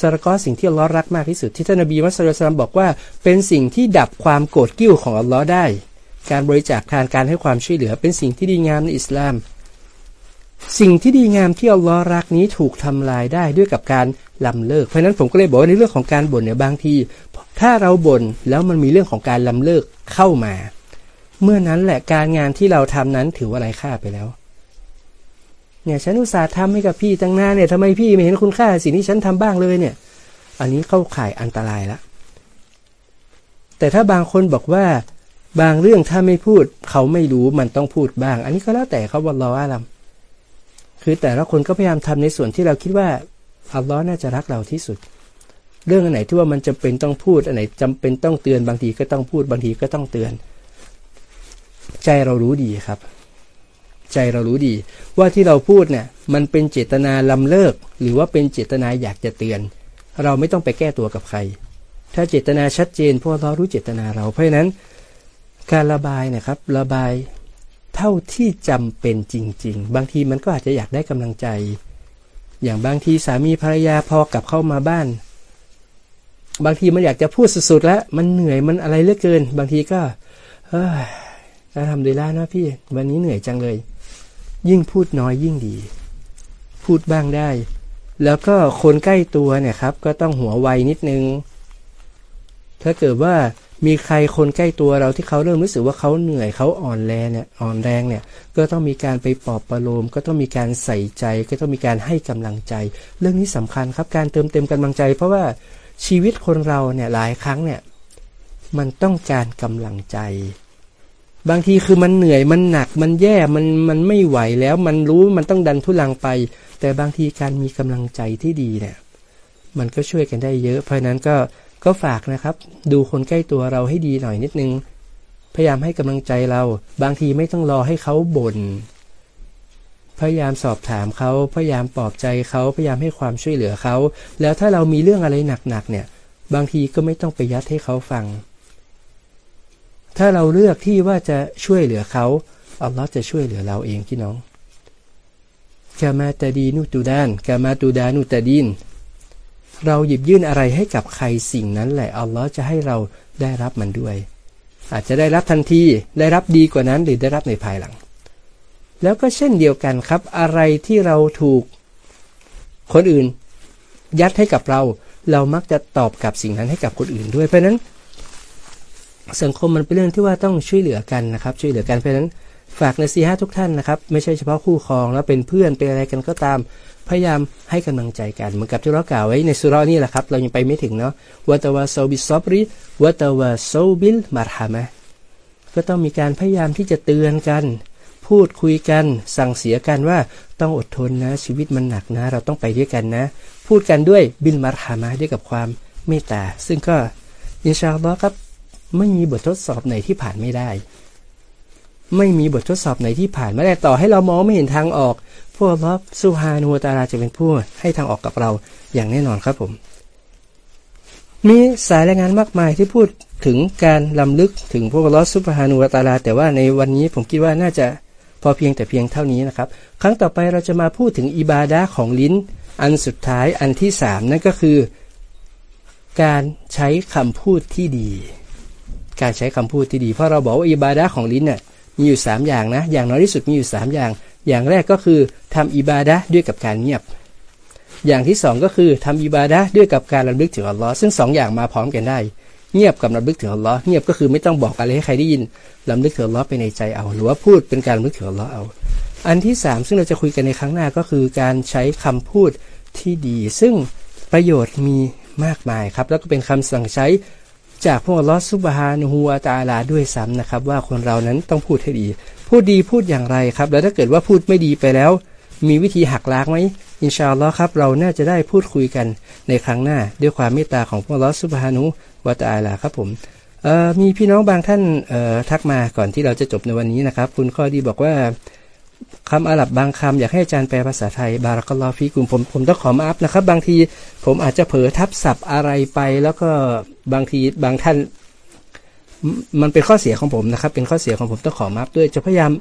สารกอสิ่งที่อัลลอฮ์รักมากที่สุดที่ท่านนบีมุสลิมบอกว่า เป็นสิ่งที่ดับความโกรธกิ้วของอัลลอฮ์ได้ การบริจาคทานการให้ความช่วยเหลือ เป็นสิ่งที่ดีงามในอิสลาม สิ่งที่ดีงามที่อัลลอฮ์รักนี้ถูกทำลายได้ด้วยกับการลำเลิก เพราะนั้นผมก็เลยบอกว่าในเรื่องของการบ่นเนี่ยบางที ถ้าเราบ่นแล้วมันมีเรื่องของการลำเลิกเข้ามา เมื่อนั้นแหละการงานที่เราทำนั้นถือว่าไร้ค่าไปแล้ว เนี่ยฉันอุตส่าห์ทำให้กับพี่ตั้งนานเนี่ยทำไมพี่ไม่เห็นคุณค่าสิ่งที่ฉันทำบ้างเลยเนี่ย อันนี้เข้าข่ายอันตรายละแต่ถ้าบางคนบอกว่าบางเรื่องถ้าไม่พูด เขาไม่รู้มันต้องพูดบ้าง อันนี้ก็แล้วแต่เขาบอกรออาลัมคือแต่ละคนก็พยายามทำในส่วนที่เราคิดว่าอัลลอฮ์น่าจะรักเราที่สุด เรื่องอันไหนที่ว่ามันจำเป็นต้องพูดอันไหนจำเป็นต้องเตือนบางทีก็ต้องพูดบางทีก็ต้องเตือน ใจเรารู้ดีครับ ใจเรารู้ดี ว่าที่เราพูดเนี่ยมันเป็นเจตนาลำเลิก หรือว่าเป็นเจตนาอยากจะเตือน เราไม่ต้องไปแก้ตัวกับใคร ถ้าเจตนาชัดเจนพวกเรารู้เจตนาเราเพราะฉะนั้น การระบายนะครับ ระบายเท่าที่จำเป็นจริง ๆ บางทีมันก็อาจจะอยากได้กำลังใจ อย่างบางทีสามีภรรยาพอกลับเข้ามาบ้าน บางทีมันอยากจะพูดสุดๆแล้ว มันเหนื่อยมันอะไรเหลือเกิน บางทีก็เฮ้ยทำดีแล้วนะพี่ วันนี้เหนื่อยจังเลย ยิ่งพูดน้อยยิ่งดี พูดบ้างได้ แล้วก็คนใกล้ตัวเนี่ยครับ ก็ต้องหัวไวนิดนึง ถ้าเกิดว่ามีใครคนใกล้ตัวเราที่เขาเริ่มรู้สึกว่าเขาเหนื่อยเขาอ่อนแรงเนี่ยอ่อนแรงเนี่ย ก็ต้องมีการไปปลอบประโลม ก็ต้องมีการใส่ใจ ก็ต้องมีการให้กำลังใจ เรื่องนี้สำคัญครับ การเติมเต็มกำลังใจ เพราะว่าชีวิตคนเราเนี่ยหลายครั้งเนี่ย มันต้องการกำลังใจ บางทีคือมันเหนื่อยมันหนักมันแย่มันมันไม่ไหวแล้วมันรู้มันต้องดันทุลังไป แต่บางทีการมีกำลังใจที่ดีเนี่ยมันก็ช่วยกันได้เยอะ เพราะนั้นก็ก็ฝากนะครับ ดูคนใกล้ตัวเราให้ดีหน่อยนิดนึง พยายามให้กำลังใจเรา บางทีไม่ต้องรอให้เขาบน่นพยายามสอบถามเขาพยายามปลอบใจเขาพยายามให้ความช่วยเหลือเขา แล้วถ้าเรามีเรื่องอะไรหนักๆเนี่ย บางทีก็ไม่ต้องไปยัดให้เขาฟัง ถ้าเราเลือกที่ว่าจะช่วยเหลือเขาอัลลอฮ์จะช่วยเหลือเราเองพี่น้องกามาตาดีนุตูดานกามาตูดานุตาดินเราหยิบยื่นอะไรให้กับใครสิ่งนั้นแหละอัลลอฮ์จะให้เราได้รับมันด้วย อาจจะได้รับทันทีได้รับดีกว่านั้นหรือได้รับในภายหลัง แล้วก็เช่นเดียวกันครับ อะไรที่เราถูกคนอื่น ยัดให้กับเรา เรามักจะตอบกับสิ่งนั้นให้กับคนอื่นด้วยเพราะนั้น สังคมมันเป็นเรื่องที่ว่าต้องช่วยเหลือกันนะครับ ช่วยเหลือกันเพราะนั้นฝากในซีฮะทุกท่านนะครับ ไม่ใช่เฉพาะคู่ครองแล้วเป็นเพื่อนเป็นอะไรกันก็ตาม พยายามให้กำลังใจกัน เหมือนกับที่เรากล่าวไว้ในสุรานี่แหละครับ เรายังไปไม่ถึงเนาะวัตวาโซบิซอบริวัตวาโซบิลมารฮามะก็ต้องมีการพยายามที่จะเตือนกัน พูดคุยกัน สั่งเสียกันว่าต้องอดทนนะ ชีวิตมันหนักนะ เราต้องไปด้วยกันนะ พูดกันด้วยบิลมารฮามะด้วยกับความเมตตาซึ่งก็อินชาอัลลอฮ์ครับ ไม่มีบททดสอบไหนที่ผ่านไม่ได้ ไม่มีบททดสอบไหนที่ผ่านไม่ได้ต่อให้เรามองไม่เห็นทางออกพวกลอสุฮานูตาลาจะเป็นผู้ให้ทางออกกับเราอย่างแน่นอนครับผม มีสายรายงานมากมายที่พูดถึงการลำลึกถึงพวกลอสุภานูตาลาแต่ว่าในวันนี้ผมคิดว่าน่าจะพอเพียงแต่เพียงเท่านี้นะครับ ครั้งต่อไปเราจะมาพูดถึงอิบาดาของลิ้น อันสุดท้ายอันที่สามนั่นก็คือ การใช้คำพูดที่ดี การใช้คำพูดที่ดี เพราะเราบอกว่าอิบาดาของลิ้นเนี่ยมีอยู่ 3 อย่างนะ อย่างน้อยที่สุดมีอยู่ 3 อย่าง อย่างแรกก็คือทำอิบาดะด้วยกับการเงียบ อย่างที่สองก็คือทำอิบาดะด้วยกับการระลึกถึงอัลลอฮ์ซึ่งสองอย่างมาพร้อมกันได้ เงียบกับระลึกถึงอัลลอฮ์เงียบก็คือไม่ต้องบอกอะไรให้ใครได้ยินระลึกถึงอัลลอฮ์ไปในใจเอา หรือว่าพูดเป็นการระลึกถึงอัลลอฮ์เอา อันที่สามซึ่งเราจะคุยกันในครั้งหน้าก็คือการใช้คำพูดที่ดี ซึ่งประโยชน์มีมากมายครับ แล้วก็เป็นคำสั่งใช้ จากพวกลอสุบฮานูฮัวตาลาด้วยซ้ำนะครับ ว่าคนเรานั้นต้องพูดให้ดี พูดดีพูดอย่างไรครับ แล้วถ้าเกิดว่าพูดไม่ดีไปแล้ว มีวิธีหักล้างไหมอินชาอัลลอฮ์ครับ เราน่าจะได้พูดคุยกันในครั้งหน้า ด้วยความเมตตาของพวกลอสุบฮานูวาตาลาครับผมมีพี่น้องบางท่านทักมาก่อนที่เราจะจบในวันนี้นะครับ คุณข้อดีบอกว่า คำอาหรับบางคำอยากให้อาจารย์แปลภาษาไทย บารักลอฟีกุมผมผมต้องขอมาอัพนะครับ บางทีผมอาจจะเผลอทับศัพท์อะไรไป แล้วก็บางทีบางท่าน มันเป็นข้อเสียของผมนะครับ เป็นข้อเสียของผมต้องขอมาอัพด้วยจะพยายาม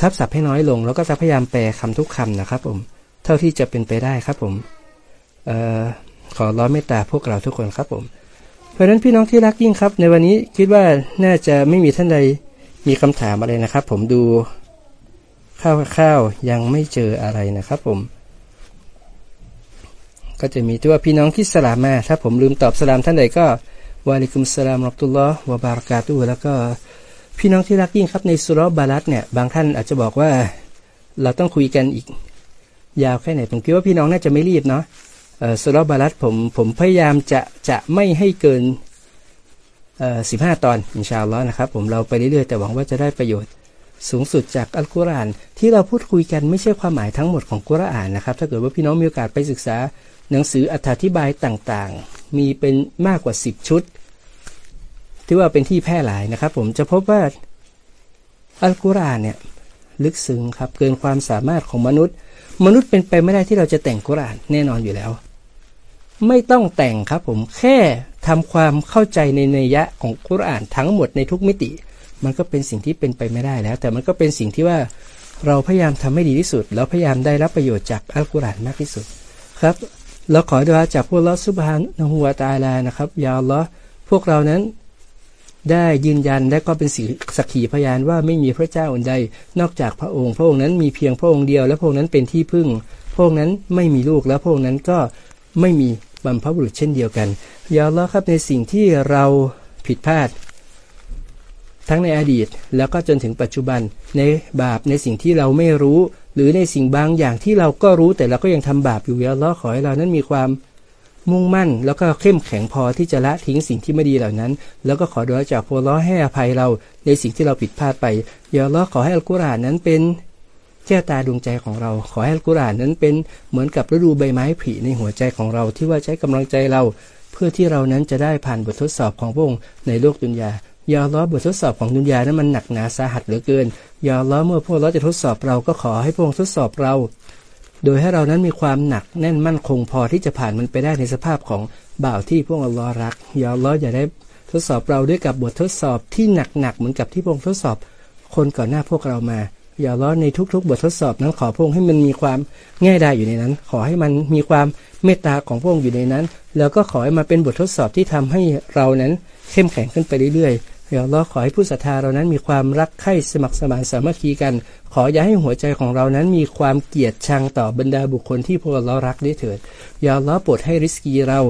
ทับศัพท์ให้น้อยลง แล้วก็จะพยายามแปลคำทุกคำนะครับ ผม เท่าที่จะเป็นไปได้ครับ ผมออขอร้อยเมตตาพวกเราทุกคนครับผม เพราะฉะนั้นพี่น้องที่รักยิ่งครับ ในวันนี้คิดว่าน่าจะไม่มีท่านใดมีคำถามอะไรนะครับ ผมดู ข้าวๆยังไม่เจออะไรนะครับผม ก็จะมีตัวพี่น้องที่สลามมาถ้าผมลืมตอบสลามท่านใดก็วาลิกุมสลามรับตุลลอฮ์วะบารักาตุแล้วก็พี่น้องที่รักยิ่งครับในสุรบาลัดเนี่ยบางท่านอาจจะบอกว่าเราต้องคุยกันอีก ยาวแค่ไหนผมคิดว่าพี่น้องน่าจะไม่รีบเนาะสุรบาลัดผมผมพยายามจะจะไม่ให้เกินสิบห้าตอนอินชาอัลลอฮ์นะครับ ผมเราไปเรื่อยๆแต่หวังว่าจะได้ประโยชน์ สูงสุดจากอัลกุรอานที่เราพูดคุยกันไม่ใช่ความหมายทั้งหมดของกุรอานนะครับ ถ้าเกิดว่าพี่น้องมีโอกาสไปศึกษา หนังสืออธิบายต่างๆ มีเป็นมากกว่า 10 ชุด ที่ว่าเป็นที่แพร่หลายนะครับ ผมจะพบว่าอัลกุรอานเนี่ยลึกซึ้งครับเกินความสามารถของมนุษย์ มนุษย์เป็นไปไม่ได้ที่เราจะแต่งกุรอานแน่นอนอยู่แล้ว ไม่ต้องแต่งครับผมแค่ทำความเข้าใจในเนยยะของกุรอานทั้งหมดในทุกมิติ มันก็เป็นสิ่งที่เป็นไปไม่ได้แล้ว แต่มันก็เป็นสิ่งที่ว่าเราพยายามทำให้ดีที่สุด แล้วพยายามได้รับประโยชน์จากอัลกุรอานมากที่สุดครับ เราขอดุอาจากพวกเราสุบฮานะฮูวาตาลานะครับ ยาอัลอพวกเรานั้นได้ยืนยันและก็เป็นสีสักขีพยานว่าไม่มีพระเจ้าอื่นใด นอกจากพระองค์ พระองค์นั้นมีเพียงพระองค์เดียว และพระองค์นั้นเป็นที่พึ่ง พระองค์นั้นไม่มีลูกและพระองค์นั้นก็ไม่มีบรรพบุรุษเช่นเดียวกันยาอัลอครับในสิ่งที่เราผิดพลาด ทั้งในอดีตแล้วก็จนถึงปัจจุบัน ในบาปในสิ่งที่เราไม่รู้ หรือในสิ่งบางอย่างที่เราก็รู้แต่เราก็ยังทำบาปอยู่ยาอัลลอฮ์ขอให้เรานั้นมีความมุ่งมั่น แล้วก็เข้มแข็งพอที่จะละทิ้งสิ่งที่ไม่ดีเหล่านั้น แล้วก็ขอดวจากพระล้อให้อภัยเราในสิ่งที่เราผิดพลาดไปอย่าล้อขอให้อัลกุรอานนั้นเป็นแก้วตาดวงใจของเรา ขอให้อัลกุรอานนั้นเป็นเหมือนกับฤดูใบไม้ผลิในหัวใจของเราที่ว่าใช้กำลังใจเรา เพื่อที่เรานั้นจะได้ผ่านบททดสอบของพระองค์ในโลกดุนยา ยาล้อบททดสอบของดุนยานั้นมันหนักหนาสาหัสเหลือเกิน ยาล้อเมื่อพวกเราจะทดสอบเราก็ขอให้พระองค์ทดสอบเรา โดยให้เรานั้นมีความหนักแน่นมั่นคงพอที่จะผ่านมันไปได้ในสภาพของบ่าวที่พวกอัลลอฮ์รัก ยาอัลลออย่าได้ทดสอบเราด้วยกับบททดสอบที่หนักๆเหมือนกับที่พระองค์ทดสอบ คนก่อนหน้าพวกเรามา อย่าล้อในทุกๆ บททดสอบนั้นขอพระองค์ให้มันมีความง่ายดายอยู่ในนั้น ขอให้มันมีความเมตตาของพระองค์อยู่ในนั้น แล้วก็ขอให้มาเป็นบททดสอบที่ทำให้เรานั้นเข้มแข็งขึ้นไปเรื่อยๆ อย่าล้อขอให้ผู้ศรัทธาเรานั้นมีความรักใคร่สมัครสมานสามัคคีกัน ขออย่าให้หัวใจของเรานั้นมีความเกลียดชังต่อบรรดาบุคคลที่พวกเรารักได้เถิดอย่าล้อโปรดให้ริสกีเรา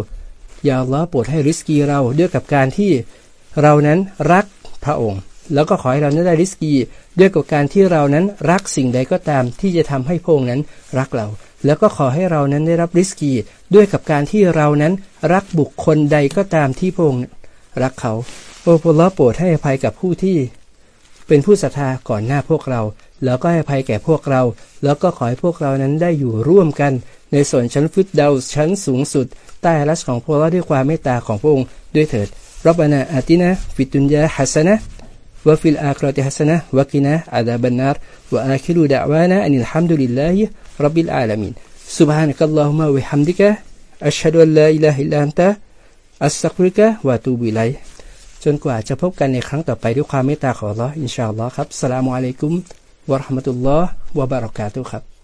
อย่าล้อโปรดให้ริสกีเราด้วยกับการที่เรานั้นรักพระองค์ แล้วก็ขอให้เรานั้นได้ริสกีด้วยกับการที่เรานั้นรักสิ่งใดก็ตามที่จะทำให้พระองค์นั้นรักเรา แล้วก็ขอให้เรานั้นได้รับริสกีด้วยกับการที่เรานั้นรักบุคคลใดก็ตามที่พระองค์รักเขา โอ้พระโปรดให้อภัยกับผู้ที่ เป็นผู้ศรัทธาก่อนหน้าพวกเราแล้วก็ให้ภัยแก่พวกเรา แล้วก็ขอให้พวกเรานั้นได้อยู่ร่วมกัน ในส่วนชั้นฟุตดาวชั้นสูงสุด ใต้รัชของพวกเราด้วยความเมตตาของพระองค์ด้วยเถิดรับบานาอาตินะฟิตุนยาฮัสนะวะฟิลอาคราติฮัสนะวะกินะอาดาบันนารวะอาคิรุดะวานะอันิลฮัมดุลิลลาฮิรับบิลอาลามิน سبحانك اللهم وبحمدك أشهد أن لا إله إلا أنت أستغفرك وأتوب إليك จนกว่าจะพบกันในครั้งต่อไปด้วยความเมตตาของ Allah อินชาอัลลอฮ์ครับสลามุอะลัยกุมวะราะห์มะตุลลอฮ์วะบะเราะกาตุครับ